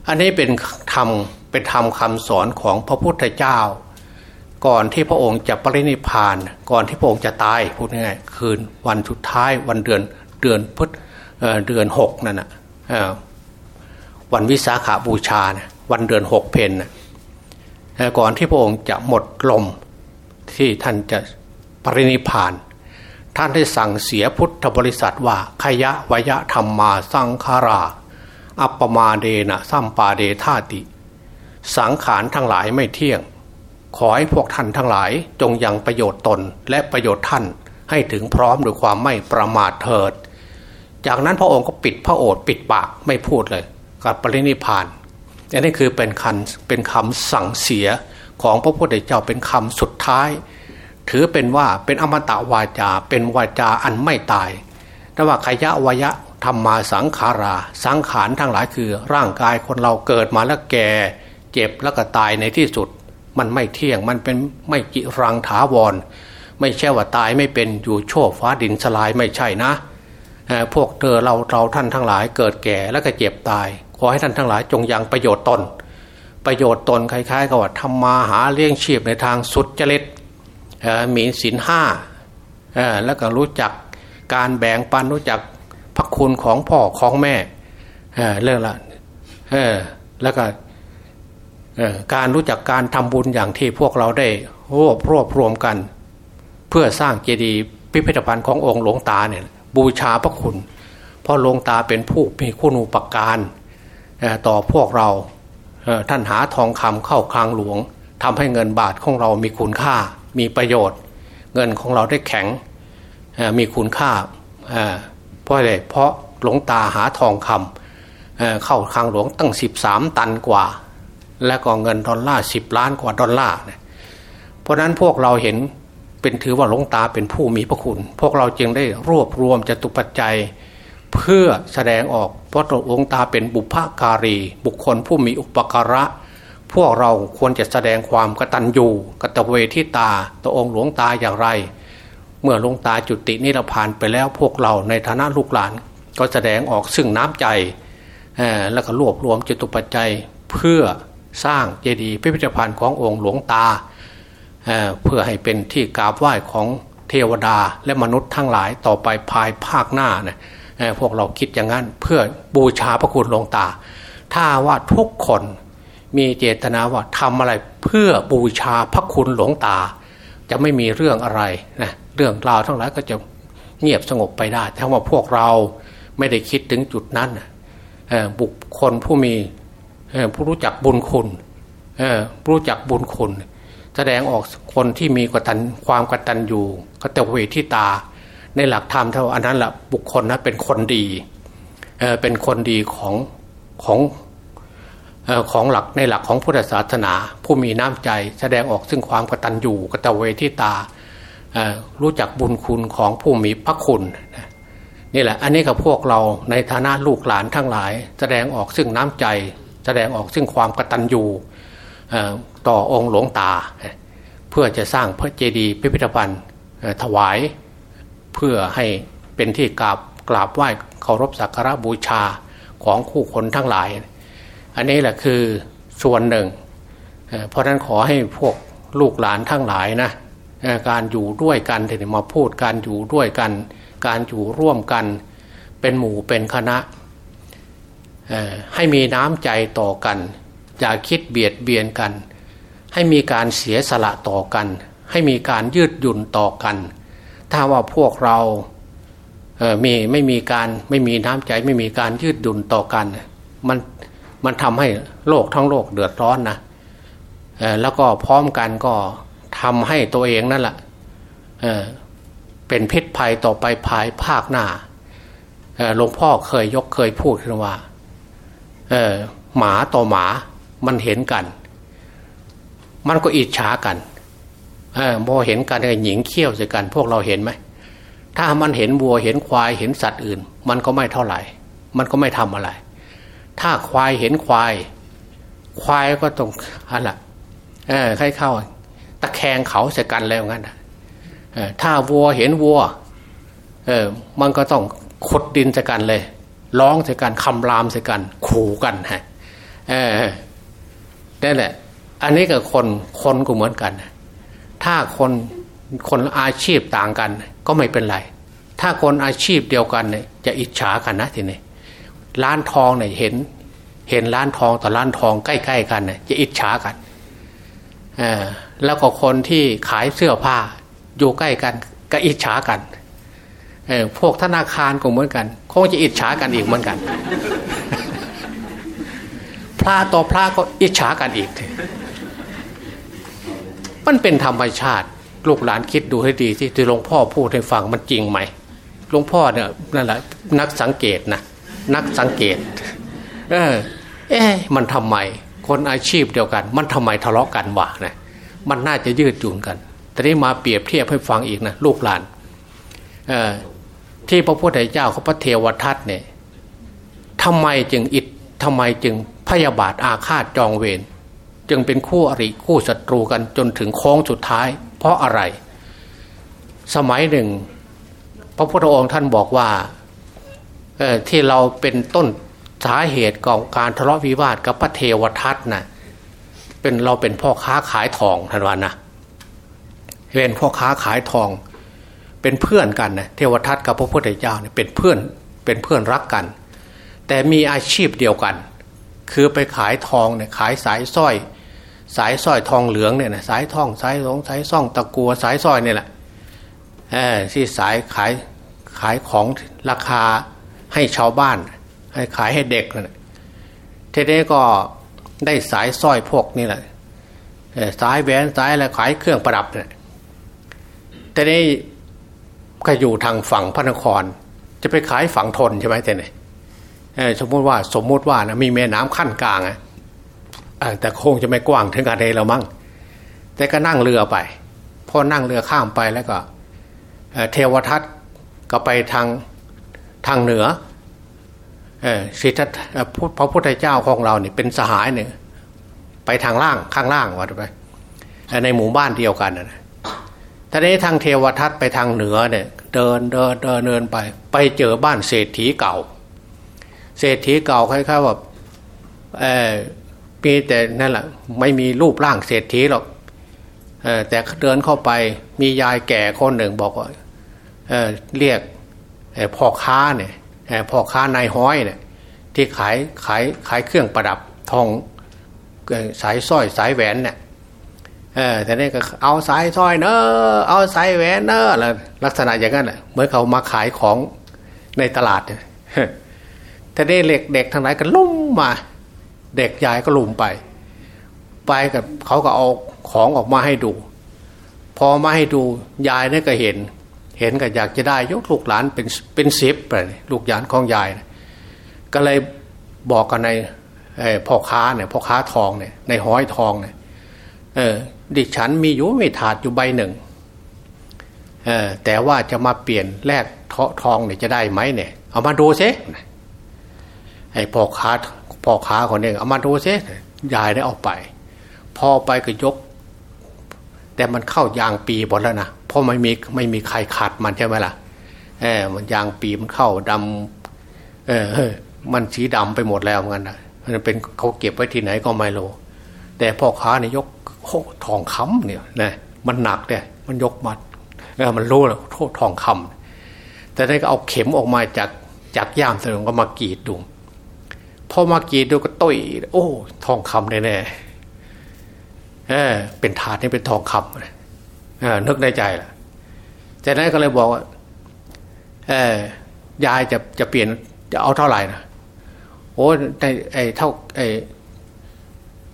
S2: อันนี้เป็นธรรมเป็นธรรมคำสอนของพระพุทธเจ้า ก่อนที่พระองค์จะปรินิพาน ก่อนที่พระองค์จะตายพูดง่ายๆคืนวันสุดท้ายวันเดือนเดือนพุธเดือนหกนั่นนะวันวิสาขาบูชานะวันเดือนหกเพนนะก่อนที่พระองค์จะหมดลมที่ท่านจะปรินิพาน ท่านได้สั่งเสียพุทธบริษัทว่าขยะวยะธรรมมาสังขารา อัปปมาเดนะสัมปาเดธาติ สังขารทั้งหลายไม่เที่ยง ขอให้พวกท่านทั้งหลายจงยังประโยชน์ตนและประโยชน์ท่านให้ถึงพร้อมด้วยความไม่ประมาทเถิด จากนั้นพระองค์ก็ปิดพระโอษฐ์ปิดปากไม่พูดเลยกับปรินิพานอันนี้คือเป็นคันเป็นคำสั่งเสียของพระพุทธเจ้าเป็นคำสุดท้าย ถือเป็นว่าเป็นอมตะวาจา เป็นวาจาอันไม่ตายแต่ว่าขยะวายะธรรมมาสังขารา สังขารทั้งหลายคือ ร่างกายคนเราเกิดมาแล้วแก่เจ็บแล้วก็ตายในที่สุด มันไม่เที่ยงมันเป็นไม่จิรังถาวร ไม่ใช่ว่าตายไม่เป็นอยู่โชคฟ้าดินสลายไม่ใช่นะพวกเธอเราเราท่านทั้งหลายเกิดแก่แล้วก็เจ็บตาย ขอให้ท่านทั้งหลายจงยังประโยชน์ตน ประโยชน์ตนคล้ายๆกับว่าทำมาหาเลี้ยงชีพในทางสุดจริต มีศีลห้าแล้วก็รู้จักการแบ่งปันรู้จักพระคุณของพ่อของแม่เรื่องละแล้วก็การรู้จักการทำบุญอย่างที่พวกเราได้รวบรวบรวมกัน เพื่อสร้างเจดีย์พิพิธภัณฑ์ขององค์หลวงตาเนี่ยบูชาพระคุณเพราะหลวงตาเป็นผู้มีคุณูปการต่อพวกเราท่านหาทองคำเข้าคลังหลวงทำให้เงินบาทของเรามีคุณค่า มีประโยชน์ เงินของเราได้แข็งมีคุณค่าเพราะอะไรเพราะหลวงตาหาทองคำเข้าคลังหลวงตั้ง 13 ตันกว่า และก็เงินดอลลาร์สิล้านกว่าดอลลาร์เพราะนั้นพวกเราเห็นเป็นถือว่าหลวงตาเป็นผู้มีพระคุณ พวกเราจึงได้รวบรวมจตุปัจจัยเพื่อแสดงออกเพราะหลวงตาเป็นบุพการี บุคคลผู้มีอุปการะ พวกเราควรจะแสดงความกตัญญูกตเวทิตาต่อองค์หลวงตาอย่างไร เมื่อหลวงตาจุตินิพพานไปแล้วพวกเราในฐานะลูกหลาน ก็แสดงออกซึ่งน้ำใจแล้วก็รวบรวมจิตุปัจจัยเพื่อสร้างเจดีย์พิพิธภัณฑ์ขององค์หลวงตาเเพื่อให้เป็นที่กราบไหว้ของเทวดาและมนุษย์ทั้งหลายต่อไปภายภาคหน้านะพวกเราคิดอย่างนั้นเพื่อบูชาพระคุณหลวงตา ถ้าว่าทุกคน มีเจตนาว่าทำอะไรเพื่อบูชาพระคุณหลวงตา จะไม่มีเรื่องอะไรนะเรื่องราวทั้งหลายก็จะเงียบสงบไปได้ถ้าว่าพวกเราไม่ได้คิดถึงจุดนั้นบุคคลผู้มีผู้รู้จักบุญคุณรู้จักบุญคุณ แสดงออกคนที่มีกตัญความกตัญญูกตเวทิตา ในหลักธรรมเท่าอันนั้นแหละบุคคลนะเป็นคนดีเป็นคนดีของของ ของหลักในหลักของพุทธศาสนา ผู้มีน้ำใจแสดงออกซึ่งความกตัญญูกตเวทิตา รู้จักบุญคุณของผู้มีพระคุณนี่แหละอันนี้กับพวกเราในฐานะลูกหลานทั้งหลาย แสดงออกซึ่งน้ำใจ แสดงออกซึ่งความกตัญญูต่อองค์หลวงตา เพื่อจะสร้างพระเจดีย์พิพิธภัณฑ์ถวายเพื่อให้เป็นที่กราบกราบไหว้เคารพสักการะบูชาของคู่คนทั้งหลาย อันนี้แหละคือส่วนหนึ่ง เพราะนั้นขอให้พวกลูกหลานทั้งหลายนะการอยู่ด้วยกันที่มาพูดการอยู่ด้วยกัน การอยู่ร่วมกันเป็นหมู่เป็นคณะให้มีน้ำใจต่อกัน อย่าคิดเบียดเบียนกัน ให้มีการเสียสละต่อกัน ให้มีการยืดหยุ่นต่อกัน ถ้าว่าพวกเราเมีไม่มีการไม่มีน้ำใจไม่มีการยืดดุลต่อกัน มัน มันทำให้โลกทั้งโลกเดือดร้อนนะแล้วก็พร้อมกันก็ทำให้ตัวเองนั่นแหละเเป็นพิษภัยต่อไปภายภาคหน้าหลวงพ่อเคยยกเคยพูดขึ้นว่าหมาต่อหมามันเห็นกัน มันก็อิจฉากันพอเห็นกันหญิงเขี้ยวใส่กัน พวกเราเห็นไหมถ้ามันเห็นวัวเห็นควายเห็นสัตว์อื่น มันก็ไม่เท่าไหร่ มันก็ไม่ทำอะไร ถ้าควายเห็นควาย ควายก็ต้องอะไรเออใครเข้า ตะแคงเขาใส่กันแล้วงั้นถ้าวัวเห็นวัว เออ มันก็ต้องขดดินใส่กันเลย ร้องใส่กันคำรามใส่กัน ขู่กันฮะ เออนั่นแหละ อันนี้กับคนคนก็เหมือนกัน ถ้าคนคนอาชีพต่างกัน ก็ไม่เป็นไร ถ้าคนอาชีพเดียวกันเนี่ยจะอิจฉากันนะทีนี้ ร้านทองเนี่ยเห็น เห็นร้านทองต่อร้านทองใกล้ๆกันเนี่ยจะอิจฉากันอแล้วก็คนที่ขายเสื้อผ้าอยู่ใกล้กันก็อิจฉากันเอพวกธนาคารก็เหมือนกัน คงจะอิจฉากันอีกเหมือนกัน พระต่อพระก็อิจฉากันอีก มันเป็นธรรมชาติลูกหลานคิดดูให้ดีที่หลวงพ่อพูดให้ฟังมันจริงไหมหลวงพ่อเนี่ยนั่นแหละนักสังเกตนะ นักสังเกต เออ เอ๊ะมันทำไม คนอาชีพเดียวกัน มันทำไมทะเลาะกันวะนะมันน่าจะยืดหยุ่นกันแต่นี้มาเปรียบเทียบให้ฟังอีกนะลูกหลาน เออที่พระพุทธเจ้าเขาพระเทวทัตเนี่ยทำไมจึงอิดทำไมจึงพยาบาทอาฆาตจองเวรจึงเป็นคู่อริคู่ศัตรูกันจนถึงโค้งสุดท้าย เพราะอะไร สมัยหนึ่ง พระพุทธองค์ท่านบอกว่า ที่เราเป็นต้นสาเหตุของการทะเลาะวิวาทกับพระเทวทัตนะเป็นเราเป็นพ่อค้าขายทองทันวันนะเป็นพ่อค้าขายทอง เป็นเพื่อนกันนะเทวทัตกับพระพุทธเจ้าเนี่ยเป็นเพื่อนเป็นเพื่อนรักกัน แต่มีอาชีพเดียวกัน คือไปขายทองเนี่ยขายสายสร้อย สายสร้อยทองเหลืองเนี่ยนะสายทองสายหลงสายซ่องตะกัวสายสร้อยเนี่ยแหละที่สายขายขายของราคา ให้ชาวบ้าน ให้ขายให้เด็กนะทีนี้ก็ได้สายสร้อยพวกนี่แหละสายแหวนสายอะไรขายเครื่องประดับเนี่ยแต่นี้ก็อยู่ทางฝั่งพระนคร จะไปขายฝั่งทนใช่ไหมแต่เนี่ยสมมติว่าสมมติว่านะมีแม่น้ำขั้นกลางอะแต่คงจะไม่กว้างถึงกันเลยเรามั้งแต่ก็นั่งเรือไปพอนั่งเรือข้ามไปแล้วก็เทวทัตก็ไปทาง ทางเหนือสิทธพระพุทธเจ้าของเราเนี่ยเป็นสหายเนี่ยไปทางล่างข้างล่างว่าไปในหมู่บ้านเดียวกันนะท่านี้ทางเทวทัตไปทางเหนือเนี่ยเดินเดินเดินเดินไป ไปเจอบ้านเศรษฐีเก่า เศรษฐีเก่าคล้ายๆแบบเออมีแต่นั่นแหละไม่มีรูปร่างเศรษฐีหรอกเออแต่เดินเข้าไปมียายแก่คนหนึ่งบอกว่าเออเรียก พ่อค้าเนี่ยพ่อค้านายห้อยเนี่ยที่ขายขายขายเครื่องประดับทองสายสร้อยสายแหวนเนี่ยเออแต่นี่ก็เอาสายสร้อยเนอะเอาสายแหวนเนอะลักษณะอย่างนั้นแหละเหมือนเขามาขายของในตลาดเนี่ยแต่นี่เด็กเด็กทางไหนก็ลุ่มมา เด็กยายก็ลุ่มไป ไปกับเขาก็เอาของออกมาให้ดู พอมาให้ดูยายนี่ก็เห็น เห็นก็อยากจะได้ยกลูกหลานเป็นเป็นสิบไปลูกหลานของยายนะก็เลยบอกกันในพ่อค้าเนี่ยพ่อค้าทองเนี่ยในห้อยทองเนี่ยเออดิฉันมีอยู่ไม่ถาดอยู่ใบหนึ่งเออแต่ว่าจะมาเปลี่ยนแลกทองเนี่ยจะได้ไหมเนี่ย เอามาดูซิไอ้พ่อค้าพ่อค้าคนนี้เอามาดูซิยายได้เอาไป พอไปก็ยก แต่มันเข้ายางปีหมดแล้วนะเพราะไม่มีไม่มีใครขัดมันใช่ไหมล่ะเออมันยางปีมันเข้าดำเออมันสีดำไปหมดแล้วเหมือนกันนะมันเป็นเขาเก็บไว้ที่ไหนก็ไม่รู้แต่พ่อค้าเนี่ยยกโคทองคำเนี่ยนะมันหนักเนี่ยมันยกมาเออมันรู้แล้วโทษทองคำแต่ได้ก็เอาเข็มออกมาจากจากย่ามเสริมก็มากรีดดูพอมากรีดดูก็ตุยโอ้ ทองคำแน่แน่ เออเป็นถาดนี่เป็นทองคำเออนึกในใจล่ะจากนั้นก็เลยบอกว่าเออยายจะจะเปลี่ยนจะเอาเท่าไหร่นะโอ้ในไอ้เท่าไอ้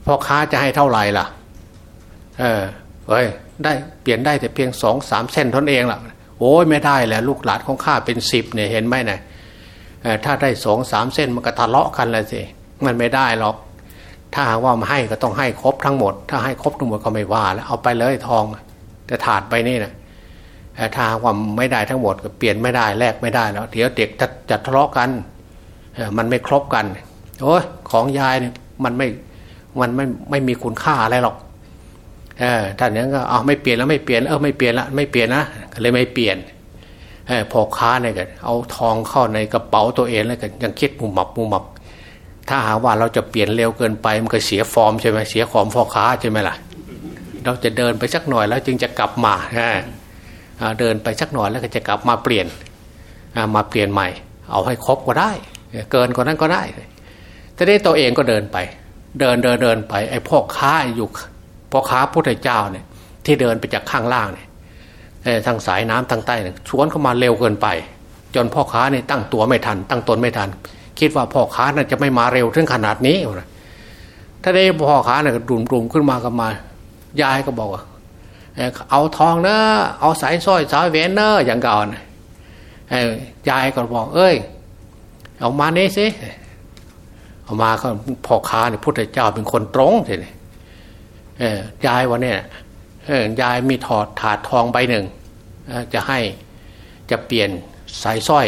S2: พ่อค้าจะให้เท่าไหร่ล่ะ เออเฮ้ยได้เปลี่ยนได้แต่เพียงสองสามเส้นท่านเองล่ะโอ้ยไม่ได้แหละลูกหลานของข้าเป็นสิบเนี่ยเห็นไหมเนี่ยถ้าได้สองสามเส้นมันก็ทะเลาะกันเลยสิมันไม่ได้หรอก ถ้าหากว่ามาให้ก็ต้องให้ครบทั้งหมด ถ้าให้ครบทั้งหมดก็ไม่ว่าแล้วเอาไปเลยทอง แต่ถาดไปนี่นะถ้าหากว่าไม่ได้ทั้งหมดก็เปลี่ยนไม่ได้แลกไม่ได้แล้วเดี๋ยวเด็กจะจะทะเลาะกันมันไม่ครบกันโอ้ยของยายเนี่ยมันไม่มันไม่ไม่มีคุณค่าอะไรหรอกเออท่านนี้ก็เอาไม่เปลี่ยนแล้วไม่เปลี่ยนเออไม่เปลี่ยนละไม่เปลี่ยนนะก็เลยไม่เปลี่ยนเออพอค้าเนี่ยก็เอาทองเข้าในกระเป๋าตัวเองแล้วก็ยังคิดมุมหมับมุมหมับ ถ้าหากว่าเราจะเปลี่ยนเร็วเกินไปมันก็เสียฟอร์มใช่ไหมเสียของพ่อค้าใช่ไหมล่ะ เราจะเดินไปสักหน่อยแล้วจึงจะกลับมาเดินไปสักหน่อยแล้วก็จะกลับมาเปลี่ยนมาเปลี่ยนใหม่ เอาให้ครบก็ได้ เกินกว่านั้นก็ได้แต่ได้ตัวเองก็เดินไป เดินเดินเดินไปไอ้พ่อค้าอยู่พ่อค้าพุทธเจ้าเนี่ย ที่เดินไปจากข้างล่างเนี่ยทางสายน้ำทางใต้เนี่ยชวนเข้ามาเร็วเกินไป จนพ่อค้าเนี่ยตั้งตัวไม่ทัน ตั้งตนไม่ทัน คิดว่าพ่อค้าน่าจะไม่มาเร็วถึงขนาดนี้ถ้าได้พ่อค้าเนี่ยดุมดุมขึ้นมาก็มา ยายก็บอกว่าเอาทองเนอะเอาสายสร้อยสายแหวนเนอะอย่างก่อนยายก็บอก เอ้ย เอามาเนี่สิเอามาก็พ่อค้าเนี่ยพุทธเจ้าเป็นคนตรงเลยยายวันนี้ยายมีถอดถาดทองใบหนึ่งจะให้จะเปลี่ยนสายสร้อย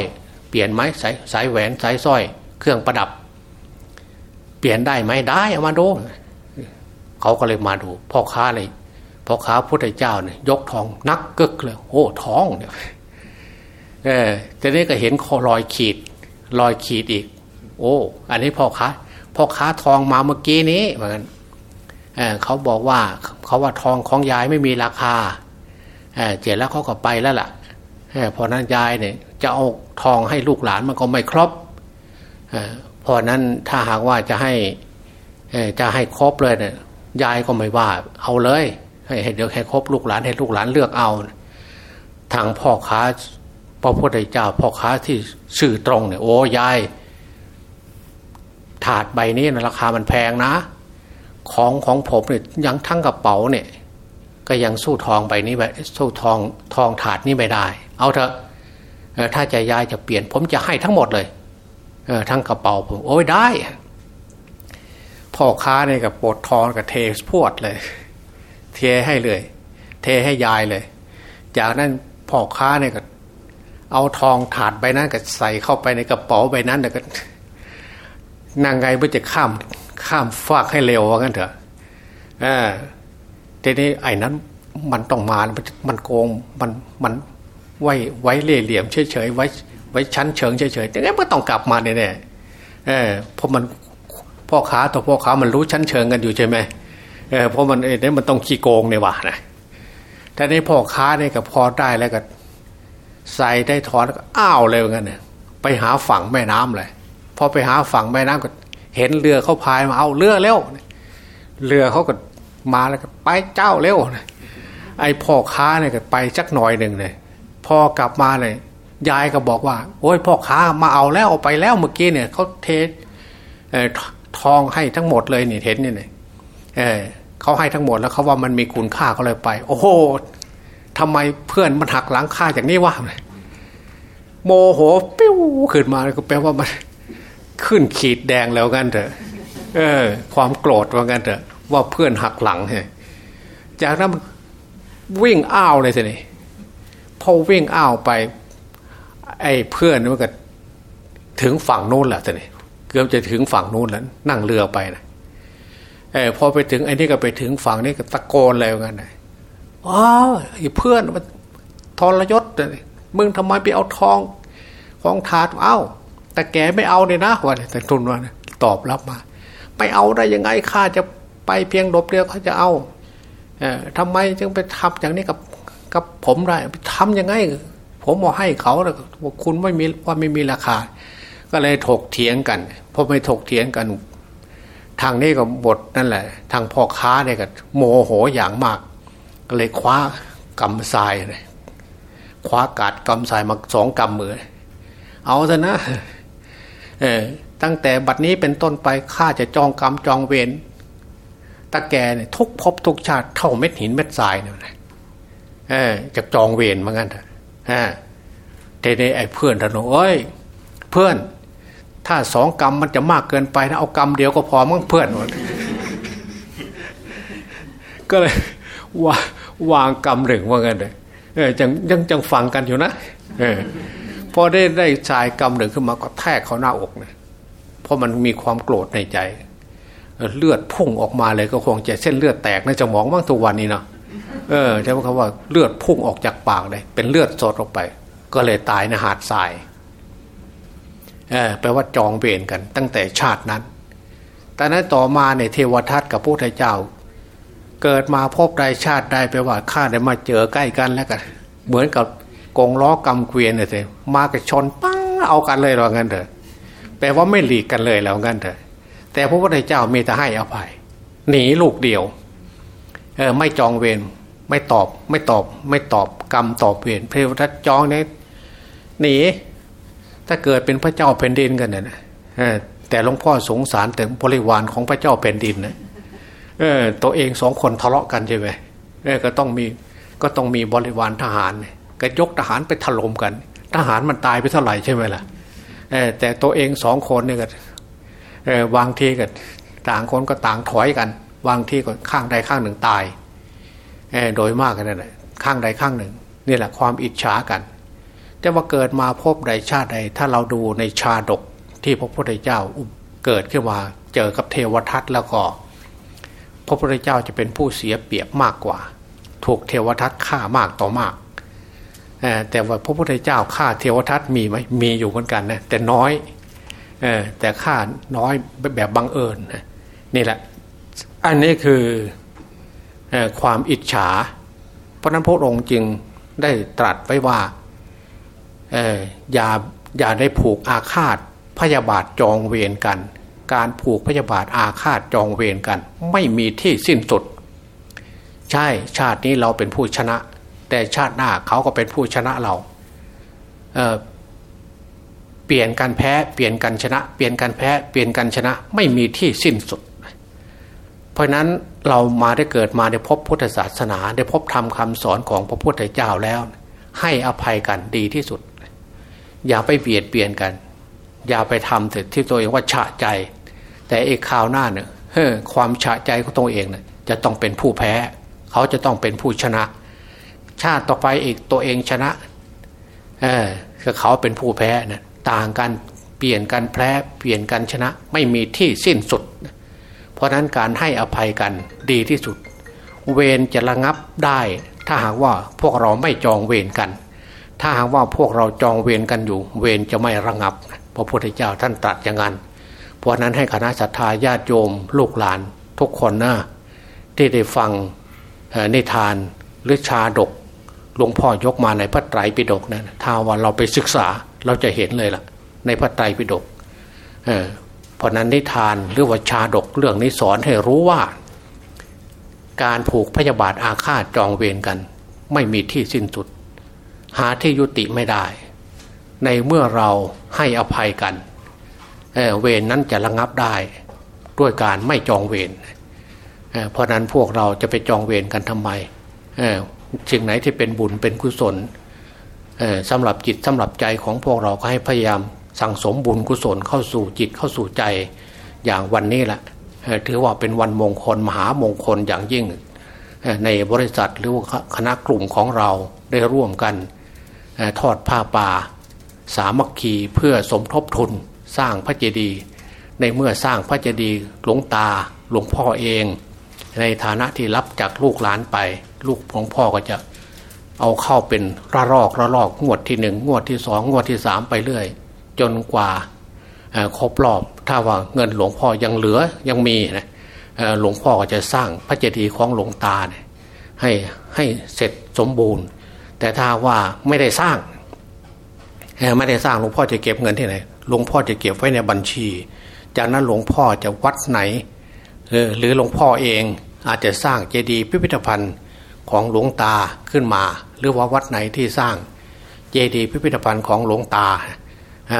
S2: เปลี่ยนไหมสายสายแหวนสายสร้อย เครื่องประดับ เปลี่ยนได้ไหมได้เอามาดูเขาก็เลยมาดู พ่อค้าเลยพ่อค้าพุทธเจ้าเนี่ยยกทองนักกึกเลยโอ้ทองเนี่ยเออแต่นี้ก็เห็นคอรอยขีด รอยขีดอีก โอ้ อันนี้พ่อค้าพ่อค้าทองมาเมื่อกี้นี้เหมือนเเขาบอกว่าเขาว่าทองของยายไม่มีราคาเเจ็ดแล้วเขาก็ไปแล้วล่ะพอนั้นยายเนี่ยจะเอาทองให้ลูกหลานมันก็ไม่ครบ เพราะนั้นถ้าหากว่าจะให้จะให้ครบเลยเนี่ยยายก็ไม่ว่า เอาเลยให้เดี๋ยวให้ครบลูกหลานให้ลูกหลานเลือกเอา ทางพ่อค้าพระพุทธเจ้าพ่อค้าที่ชื่อตรงเนี่ยโอ้ยายถาดใบนี้นะราคามันแพงนะ ของของผมเนี่ยยังทั้งกระเป๋าเนี่ย ก็ยังสู้ทองใบนี้แบบสู้ทองทองถาดนี้ไม่ได้ เอาเถอะถ้าจะยายจะเปลี่ยน ผมจะให้ทั้งหมดเลย เออทั้งกระเป๋าผมโอ้ยได้ พ่อค้าเนี่ยกับปวดทองกับเทพวดเลย เทให้เลย เทให้ยายเลย จากนั้นพ่อค้าเนี่ยก็เอาทองถาดใบนั้นก็ใส่เข้าไปในกระเป๋าใบนั้นเนี่ก็นางไงเพื่อจะข้ามข้ามฟากให้เร็วว่างั้นเถอะอทีนี้ไอ้นั้นมันต้องมา มันมันโกง มันมันไว้ไว้เล่เหลี่ยมเฉยเฉยไว้ ไว้ชั้นเชิงเฉยเฉยแต่งั้นมันต้องกลับมาเนี่ยเออเพราะมันพ่อค้าตัวพ่อค้ามันรู้ชั้นเชิงกันอยู่ใช่ไหมเออเพราะมันเอเนี่ยมันต้องขี้โกงเนี่ยว่ะนะแต่ในพ่อค้าเนี่ยกับพอได้แล้วก็ ใส่ได้ถอนแล้วก็อ้าวเลยเหมือนเนี่ยไปหาฝั่งแม่น้ำเลยพอไปหาฝั่งแม่น้ำก็ เห็นเรือเขาพายมาเอาเรือเร็วเรือเขาก็มาแล้วก็ไปเจ้าเร็วไอ้พ่อค้าเนี่ยก็ไปสักหน่อยหนึ่งเลยพอกลับมาเลย ยายก็บอกว่า โอ้ยพ่อค้ามาเอาแล้วเอาไปแล้วเมื่อกี้เนี่ยเขาเททองให้ทั้งหมดเลยเนี่ยเห็นนี่เออเขาให้ทั้งหมดแล้วเขาว่ามันมีคุณค่าเขาเลยไป โอ้โหทำไมเพื่อนมันหักหลังค่าอย่างนี้วะโมโหปิ้วขึ้นมาก็แปลว่ามันขึ้นขีดแดงแล้วกันเถอะ เออ ความโกรธว่ากันเถอะ ว่าเพื่อนหักหลังไงจากนั้นวิ่งอ้าวเลยสินี่พอวิ่งอ้าวไป ไอ้เพื่อนมันก็ถึงฝั่งโน้นแหละสินี่เกือบจะถึงฝั่งโน้นแล้วนั่งเรือไปนะเออพอไปถึงไอ้นี่ก็ไปถึงฝั่งนี้ก็ตะโกนอะไรกันนะอ๋อไอ้เพื่อนมันทรยศเลยมึงทำไมไปเอาทองของถาดเอ้า แต่แกไม่เอาเลยนะวันแต่ทุนว่าตอบรับมาไม่เอาได้ยังไงข้าจะไปเพียงดบเดียวเขาจะเอาเออทำไมจึงไปทำอย่างนี้กับกับผมได้ทำยังไง ผมบอกให้เขาแล้วคุณไม่มีว่าไม่มีราคา ก็เลยถกเถียงกันพอไม่ถกเถียงกัน ทางนี้ก็บทนั่นแหละ ทางพ่อค้าเนี่ยก็โมโหอย่างมาก ก็เลยคว้ากำทรายเลยคว้ากาดกำทรายมาสองกำมือ เอาเถอะนะ เออตั้งแต่บัดนี้เป็นต้นไปข้าจะจองกรรมจองเวรตาแกเนี่ยทุกภพทุกชาติเท่าเม็ดหินเม็ดทรายเนี่ยเออจะจองเวรเหมือนกันเถอะ ฮะเดไอ้เพื่อนท่านเอ้ยเพื่อน ถ้าสองกรรมมันจะมากเกินไปนะเอากรรมเดียวก็พอมั้งเพื่อนหมดก็เลยว่าวางกรรมหนึ่งว่ากันเลยเออยังยังจังฟังกันอยู่นะเออพอได้ได้ชายกรรมหนึ่งขึ้นมาก็แทกเขาหน้าอกเนี่ยเพราะมันมีความโกรธในใจ เลือดพุ่งออกมาเลยก็คงจะเส้นเลือดแตกในสมองบ้างทุกวันนี้เนาะ เออใช่ไหมครับว่าเลือดพุ่งออกจากปากเลยเป็นเลือดสดออกไป ก็เลยตายในหาดทรายเออแปลว่าจองเวรกัน ตั้งแต่ชาตินั้น แต่นั้นต่อมาในเทวทัตกับพระพุทธเจ้า เกิดมาพบใดชาติใดแปลว่าข้าได้มาเจอใกล้กันแล้วกันเหมือนกับกงล้อกำเกวียนเลยมากับชนปั้งเอากันเลยหรองั้นเถอะแปลว่าไม่หลีกกันเลยแล้วงั้นเถอะแต่พระพุทธเจ้ามีแต่ให้อภัย หนีลูกเดียว เออไม่จองเวรไม่ตอบไม่ตอบ ไม่ตอบกรรมตอบเวรพระพุทธจองเนี่ยหนี ถ้าเกิดเป็นพระเจ้าแผ่นดินกันเนี่ยแต่หลวงพ่อสงสารแต่บริวารของพระเจ้าแผ่นดินนะเออตัวเองสองคนทะเลาะกันใช่ไหมเออก็ต้องมีก็ต้องมีบริวารทหารก็ยกทหารไปถล่มกัน ทหารมันตายไปเท่าไหร่ใช่ไหมล่ะแต่ตัวเองสองคนเนี่ยก็วางทีก็ต่างคนก็ต่างถอยกัน วางที่ก็ข้างใดข้างหนึ่งตายโดยมากกันนั่นแหละข้างใดข้างหนึ่งนี่แหละความอิจฉากัน แต่ว่าเกิดมาพบใดชาติใด ถ้าเราดูในชาดกที่พระพุทธเจ้าเกิดขึ้นมาเจอกับเทวทัตแล้วก็ พระพุทธเจ้าจะเป็นผู้เสียเปรียบมากกว่า ถูกเทวทัตฆ่ามากต่อมากแต่ว่าพระพุทธเจ้าฆ่าเทวทัตมีไหมมีอยู่เหมือนกันนะแต่น้อยแต่ฆ่าน้อยแบบบังเอิญนี่แหละ อันนี้คือความอิจฉา เพราะนั้นพระองค์จึงได้ตรัสไว้ว่าอย่าอย่าได้ผูกอาฆาตพยาบาทจองเวรกัน การผูกพยาบาทอาฆาตจองเวรกัน ไม่มีที่สิ้นสุด ใช่ชาตินี้เราเป็นผู้ชนะ แต่ชาติหน้าเขาก็เป็นผู้ชนะเราเเปลี่ยนการแพ้ เปลี่ยนกันชนะ เปลี่ยนการแพ้ เปลี่ยนกันชนะ ไม่มีที่สิ้นสุด เพราะนั้นเรามาได้เกิดมาได้พบพุทธศาสนา ได้พบธรรมคาสอนของพระพุทธเจ้าแล้ว ให้อภัยกันดีที่สุด อย่าไปเบียดเบียนกัน อย่าไปทำแต่ที่ตัวเองว่าฉะใจ แต่เอกข่าวหน้าเนี่ยเฮ้ความฉะใจของตัวเองเนี่ยจะต้องเป็นผู้แพ้ เขาจะต้องเป็นผู้ชนะ ชาติต่อไปอีกตัวเองชนะเออเขาเป็นผู้แพ้นะต่างกันเปลี่ยนกันแพ้เปลี่ยนกันชนะ ไม่มีที่สิ้นสุดเพ ราะนั้นการให้อภัยกันดีที่สุด เวรจะระงับได้ ถ้าหากว่าพวกเราไม่จองเวรกัน ถ้าหากว่าพวกเราจองเวรกันอยู่ เวรจะไม่ระงับพระพุทธเจ้าท่านตรัสอย่างนั้น เพราะนั้นให้คณะสัตยาญาติโยมลูกหลานทุกคนนะที่ได้ฟังนิทานหรือชาดกหลวงพ่อยกมาในพระไตรปิฎกนะถ้าว่าเราไปศึกษาเราจะเห็นเลยล่ะ ในพระไตรปิฎก เพราะนั้นนิทานหรือว่าชาดกเรื่องนี้สอนให้รู้ว่า การผูกพยาบาทอาฆาตจองเวรกัน ไม่มีที่สิ้นสุด หาที่ยุติไม่ได้ ในเมื่อเราให้อภัยกันเเวรนนั้นจะระงับได้ด้วยการไม่จองเวรเเพราะนั้นพวกเราจะไปจองเวรกันทำไมสิ่งไหนที่เป็นบุญเป็นกุศลสำหรับจิตสำหรับใจของพวกเราก็ให้พยายาม สั่งสมบุญกุศลเข้าสู่จิตเข้าสู่ใจอย่างวันนี้แหละถือว่าเป็นวันมงคลมหามงคลอย่างยิ่ง ในบริษัทหรือคณะกลุ่มของเราได้ร่วมกันทอดผ้าป่า สามัคคีเพื่อสมทบทุนสร้างพระเจดีย์ในเมื่อสร้างพระเจดีย์หลวงตาหลวงพ่อเอง ในฐานะที่รับจากลูกหลานไป ลูกของพ่อก็จะเอาเข้าเป็นระลอกระลอกงวดที่หนึ่งงวดที่สองงวดที่สามไปเรื่อย จนกว่าครบรอบถ้าว่าเงินหลวงพ่อยังเหลือยังมีนะหลวงพ่อก็จะสร้างพระเจดีย์ของหลวงตาเนี่ยให้ให้เสร็จสมบูรณ์ แต่ถ้าว่าไม่ได้สร้างไม่ได้สร้างหลวงพ่อจะเก็บเงินที่ไหนหลวงพ่อจะเก็บไว้ในบัญชี จากนั้นหลวงพ่อจะวัดไหนหรือหลวงพ่อเองอาจจะสร้างเจดีย์พิพิธภัณฑ์ของหลวงตาขึ้นมา หรือว่าวัดไหนที่สร้างเจดีย์พิพิธภัณฑ์ของหลวงตา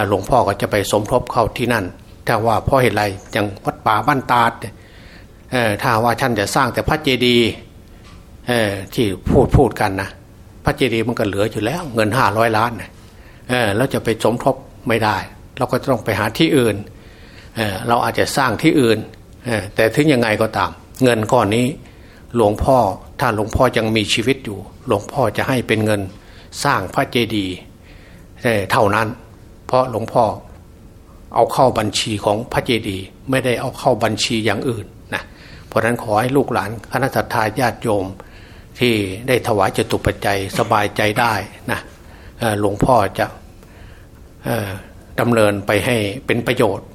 S2: หลวงพ่อก็จะไปสมทบเข้าที่นั่น ถ้าว่าพ่อเห็นอะไรอย่างวัดป่าบ้านตาดถ้าว่าท่านจะสร้างแต่พระเจดีย์ที่พูดพูดกันนะพระเจดีย์มันก็เหลืออยู่แล้ว เงินห้าร้อยล้านเเราจะไปสมทบไม่ได้ เราก็ต้องไปหาที่อื่นเเราอาจจะสร้างที่อื่น แต่ถึงยังไงก็ตาม เงินก้อนนี้หลวงพ่อถ้าหลวงพ่อยังมีชีวิตอยู่ หลวงพ่อจะให้เป็นเงินสร้างพระเจดีย์เท่านั้น เพราะหลวงพ่อเอาเข้าบัญชีของพระเจดีย์ไม่ได้เอาเข้าบัญชีอย่างอื่นนะเพราะนั้นขอให้ลูกหลานคณะสัตยาญาติโยม ที่ได้ถวายจตุปัจจัยสบายใจได้นะหลวงพ่อจะดำเนินไปให้เป็นประโยชน์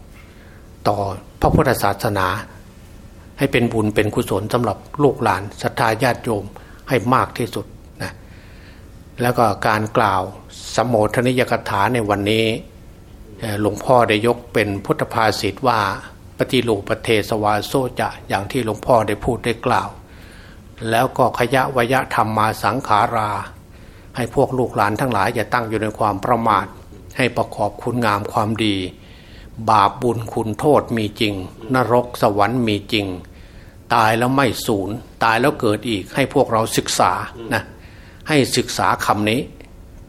S2: ต่อพระพุทธศาสนา ให้เป็นบุญเป็นกุศลสำหรับลูกหลานศรัทธาญาติโยมให้มากที่สุด แล้วก็การกล่าวสมโภชนิยกถาในวันนี้หลวงพ่อได้ยกเป็นพุทธภาษิตว่าปฏิลูปเทสวาโซจะอย่างที่หลวงพ่อได้พูดได้กล่าว แล้วก็ขยะวยะธรรมมาสังขารา ให้พวกลูกหลานทั้งหลายอย่าตั้งอยู่ในความประมาท ให้ประกอบคุณงามความดี บาปบุญคุณโทษมีจริง นรกสวรรค์มีจริง ตายแล้วไม่สูญตายแล้วเกิดอีกให้พวกเราศึกษานะ ให้ศึกษาคำนี้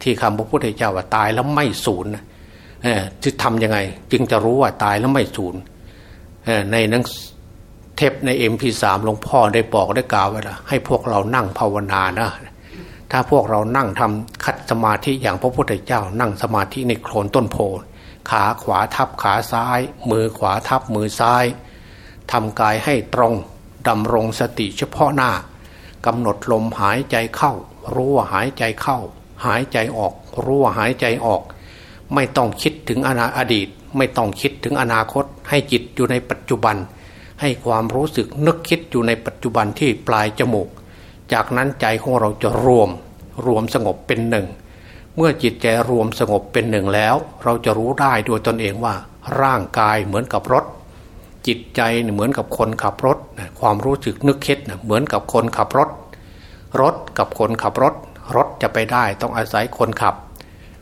S2: ที่คำพระพุทธเจ้าว่าตายแล้วไม่สูญจะทำยังไง จึงจะรู้ว่าตายแล้วไม่สูญในหนังเทปในเอ็มพีสามหลวงพ่อได้บอกได้กล่าวไว้แล้วให้พวกเรานั่งภาวนานะถ้าพวกเรานั่งทำคัดสมาธิอย่างพระพุทธเจ้า นั่งสมาธิในโคลนต้นโพขาขวาทับขาซ้าย มือขวาทับมือซ้ายทำกายให้ตรงดำรงสติเฉพาะหน้ากำหนดลมหายใจเข้า รู้ว่าหายใจเข้า หายใจออก รู้ว่าหายใจออก ไม่ต้องคิดถึงอนาอดีต ไม่ต้องคิดถึงอนาคต ให้จิตอยู่ในปัจจุบัน ให้ความรู้สึกนึกคิดอยู่ในปัจจุบันที่ปลายจมูก จากนั้นใจของเราจะรวม รวมสงบเป็นหนึ่ง เมื่อจิตใจรวมสงบเป็นหนึ่งแล้ว เราจะรู้ได้โดยตนเองว่า ร่างกายเหมือนกับรถจิตใจเหมือนกับคนขับรถ ความรู้สึกนึกคิดเหมือนกับคนขับรถ รถ กับคนขับรถ รถจะไปได้ต้องอาศัยคนขับ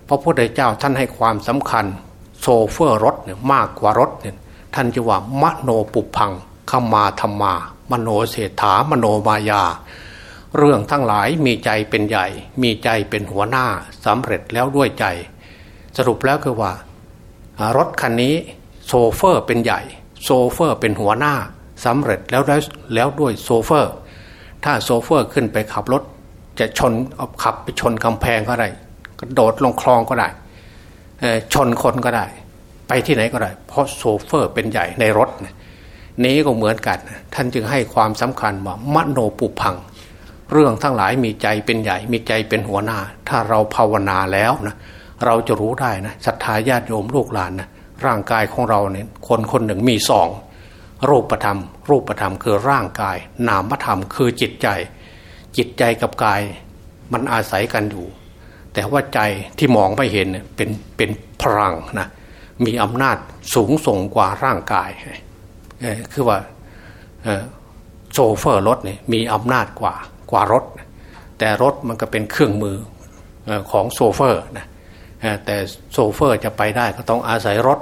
S2: พระพุทธเจ้าท่านให้ความสำคัญโซเฟอร์รถเนี่ยมากกว่ารถเนี่ยท่านจะว่ามโนปุพังขมาธรรมา มโนเศรษฐามโนมายา เรื่องทั้งหลายมีใจเป็นใหญ่ มีใจเป็นหัวหน้าสำเร็จแล้วด้วยใจ สรุปแล้วคือว่า รถคันนี้โซเฟอร์เป็นใหญ่ โชเฟอร์เป็นหัวหน้าสำเร็จแล้วแล้วด้วยโชเฟอร์ ถ้าโชเฟอร์ขึ้นไปขับรถ จะชนเอาขับไปชนกำแพงก็ได้กระโดดลงคลองก็ได้ชนคนก็ได้ ไปที่ไหนก็ได้ เพราะโชเฟอร์เป็นใหญ่ในรถนี้ก็เหมือนกัน ท่านจึงให้ความสำคัญว่ามโนปุพพัง เรื่องทั้งหลายมีใจเป็นใหญ่ มีใจเป็นหัวหน้า ถ้าเราภาวนาแล้วนะเราจะรู้ได้นะศรัทธาญาติโยมลูกหลานนะร่างกายของเราเนี่ยคนคนหนึ่งมีสองรูปธรรม รูปธรรมคือร่างกาย นามธรรมคือจิตใจ จิตใจกับกายมันอาศัยกันอยู่ แต่ว่าใจที่มองไม่เห็นเป็นเป็นพลังนะมีอำนาจสูงส่งกว่าร่างกายคือว่าโซเฟอร์รถเนี่ยมีอำนาจกว่ากว่ารถ แต่รถมันก็เป็นเครื่องมือของโซเฟอร์นะแต่โซเฟอร์จะไปได้ก็ต้องอาศัยรถ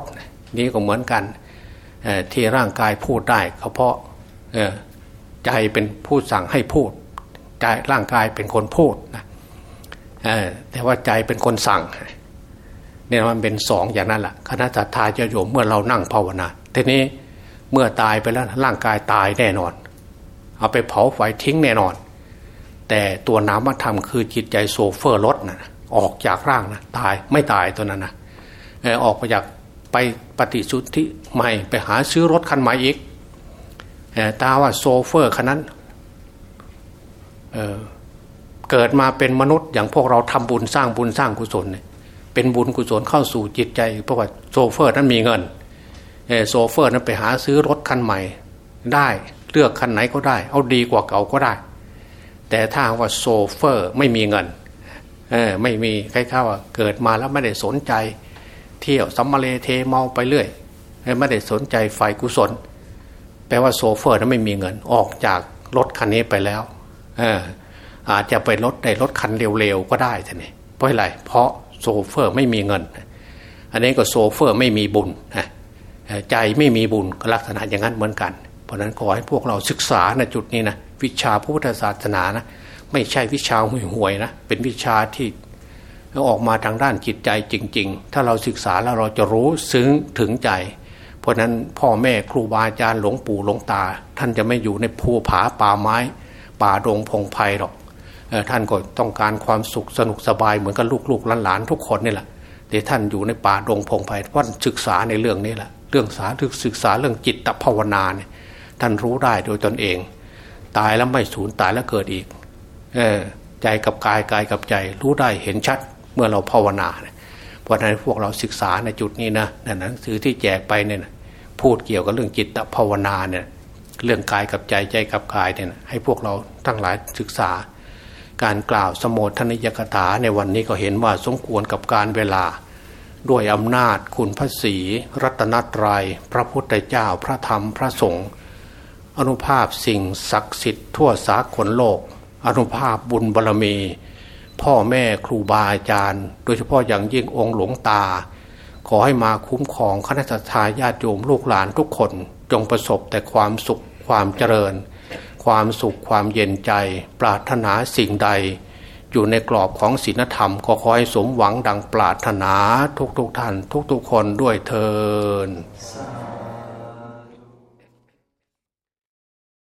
S2: นี่ก็เหมือนกันที่ร่างกายพูดได้เพราะใจเป็นผู้สั่งให้พูด ใจร่างกายเป็นคนพูดนะแต่ว่าใจเป็นคนสั่งเนี่ยมันเป็นสองอย่างนั้นแหละคณะทาจะโยมเมื่อเรานั่งภาวนาทีนี้เมื่อตายไปแล้วร่างกายตายแน่นอน เอาไปเผาไฟทิ้งแน่นอน แต่ตัวนามธรรมคือจิตใจโชเฟอร์รถนะออกจากร่างนะตายไม่ตายตัวนั้นนะออกไปจากไปปฏิสนธิใหม่ไปหาซื้อรถคันใหม่อีกถ้าว่าโชเฟอร์คันนั้น เกิดมาเป็นมนุษย์อย่างพวกเราทำบุญสร้างบุญสร้างกุศลเป็นบุญกุศลเข้าสู่จิตใจ เพราะว่าโชเฟอร์นั้นมีเงินโชเฟอร์นั้นไปหาซื้อรถคันใหม่ ได้เลือกคันไหนก็ได้ เอาดีกว่าเก่าก็ได้ แต่ถ้าว่าโชเฟอร์ไม่มีเงินไม่มีใครข้าว่าเกิดมาแล้วไม่ได้สนใจ เที่ยวสัมมาเลเทเมาไปเรื่อยไม่ได้สนใจใฝ่กุศล แปลว่าโชเฟอร์นั้นไม่มีเงินออกจากรถคันนี้ไปแล้ว อาจจะไปรถในรถคันเลวๆก็ได้ท่านนี่เพราะอะไรเพราะโซเฟอร์ไม่มีเงิน อันนี้ก็โซเฟอร์ไม่มีบุญใจไม่มีบุญลักษณะอย่างนั้นเหมือนกัน เพราะนั้นขอให้พวกเราศึกษาในจุดนี้นะวิชาพุทธศาสนานะไม่ใช่วิชาห่วยๆนะเป็นวิชาที่ออกมาทางด้านจิตใจจริง ๆ ถ้าเราศึกษาแล้วเราจะรู้ซึ้งถึงใจ เพราะนั้นพ่อแม่ครูบาอาจารย์หลวงปู่หลวงตา ท่านจะไม่อยู่ในภูผาป่าไม้ ป่าดงพงไพ่หรอกท่านก็ต้องการความสุขสนุกสบายเหมือนกับลูกๆหลานๆทุกคนนี่แหละแต่ท่านอยู่ในป่าดงพงไพ่ท่านศึกษาในเรื่องนี้แหละเรื่องสาศึกษาเรื่องจิตภาวนาเนี่ยท่านรู้ได้โดยตนเอง ตายแล้วไม่สูญตายแล้วเกิดอีกเออใจกับกายกายกับใจ รู้ได้เห็นชัดเมื่อเราภาวนาเพราะนั้นพวกเราศึกษาในจุดนี้นะหนังสือที่แจกไปเนี่ยพูดเกี่ยวกับเรื่องจิตภาวนาเนี่ย เรื่องกายกับใจใจกับกายเนี่ยให้พวกเราทั้งหลายศึกษา การกล่าวสมโภชนิยกถาในวันนี้ก็เห็นว่าสมควรกับการเวลา ด้วยอำนาจคุณพระศีรัตนตรยัย พระพุทธเจ้าพระธรรมพระสงฆ์อนุภาพสิ่งศักดิ์สิทธิ์ทั่วสากลโลก อนุภาพบุญบารมี พ่อแม่ครูบาอาจารย์ โดยเฉพาะอย่างยิ่งองค์หลวงตา ขอให้มาคุ้มครองคณะทาญาติโยมลูกหลานทุกคน จงประสบแต่ความสุขความเจริญ ความสุขความเย็นใจ ปรารถนาสิ่งใด อยู่ในกรอบของศีลธรรมก็ขอให้สมหวังดังปรารถนาทุกๆทท่านทุกๆคนด้วยเทอ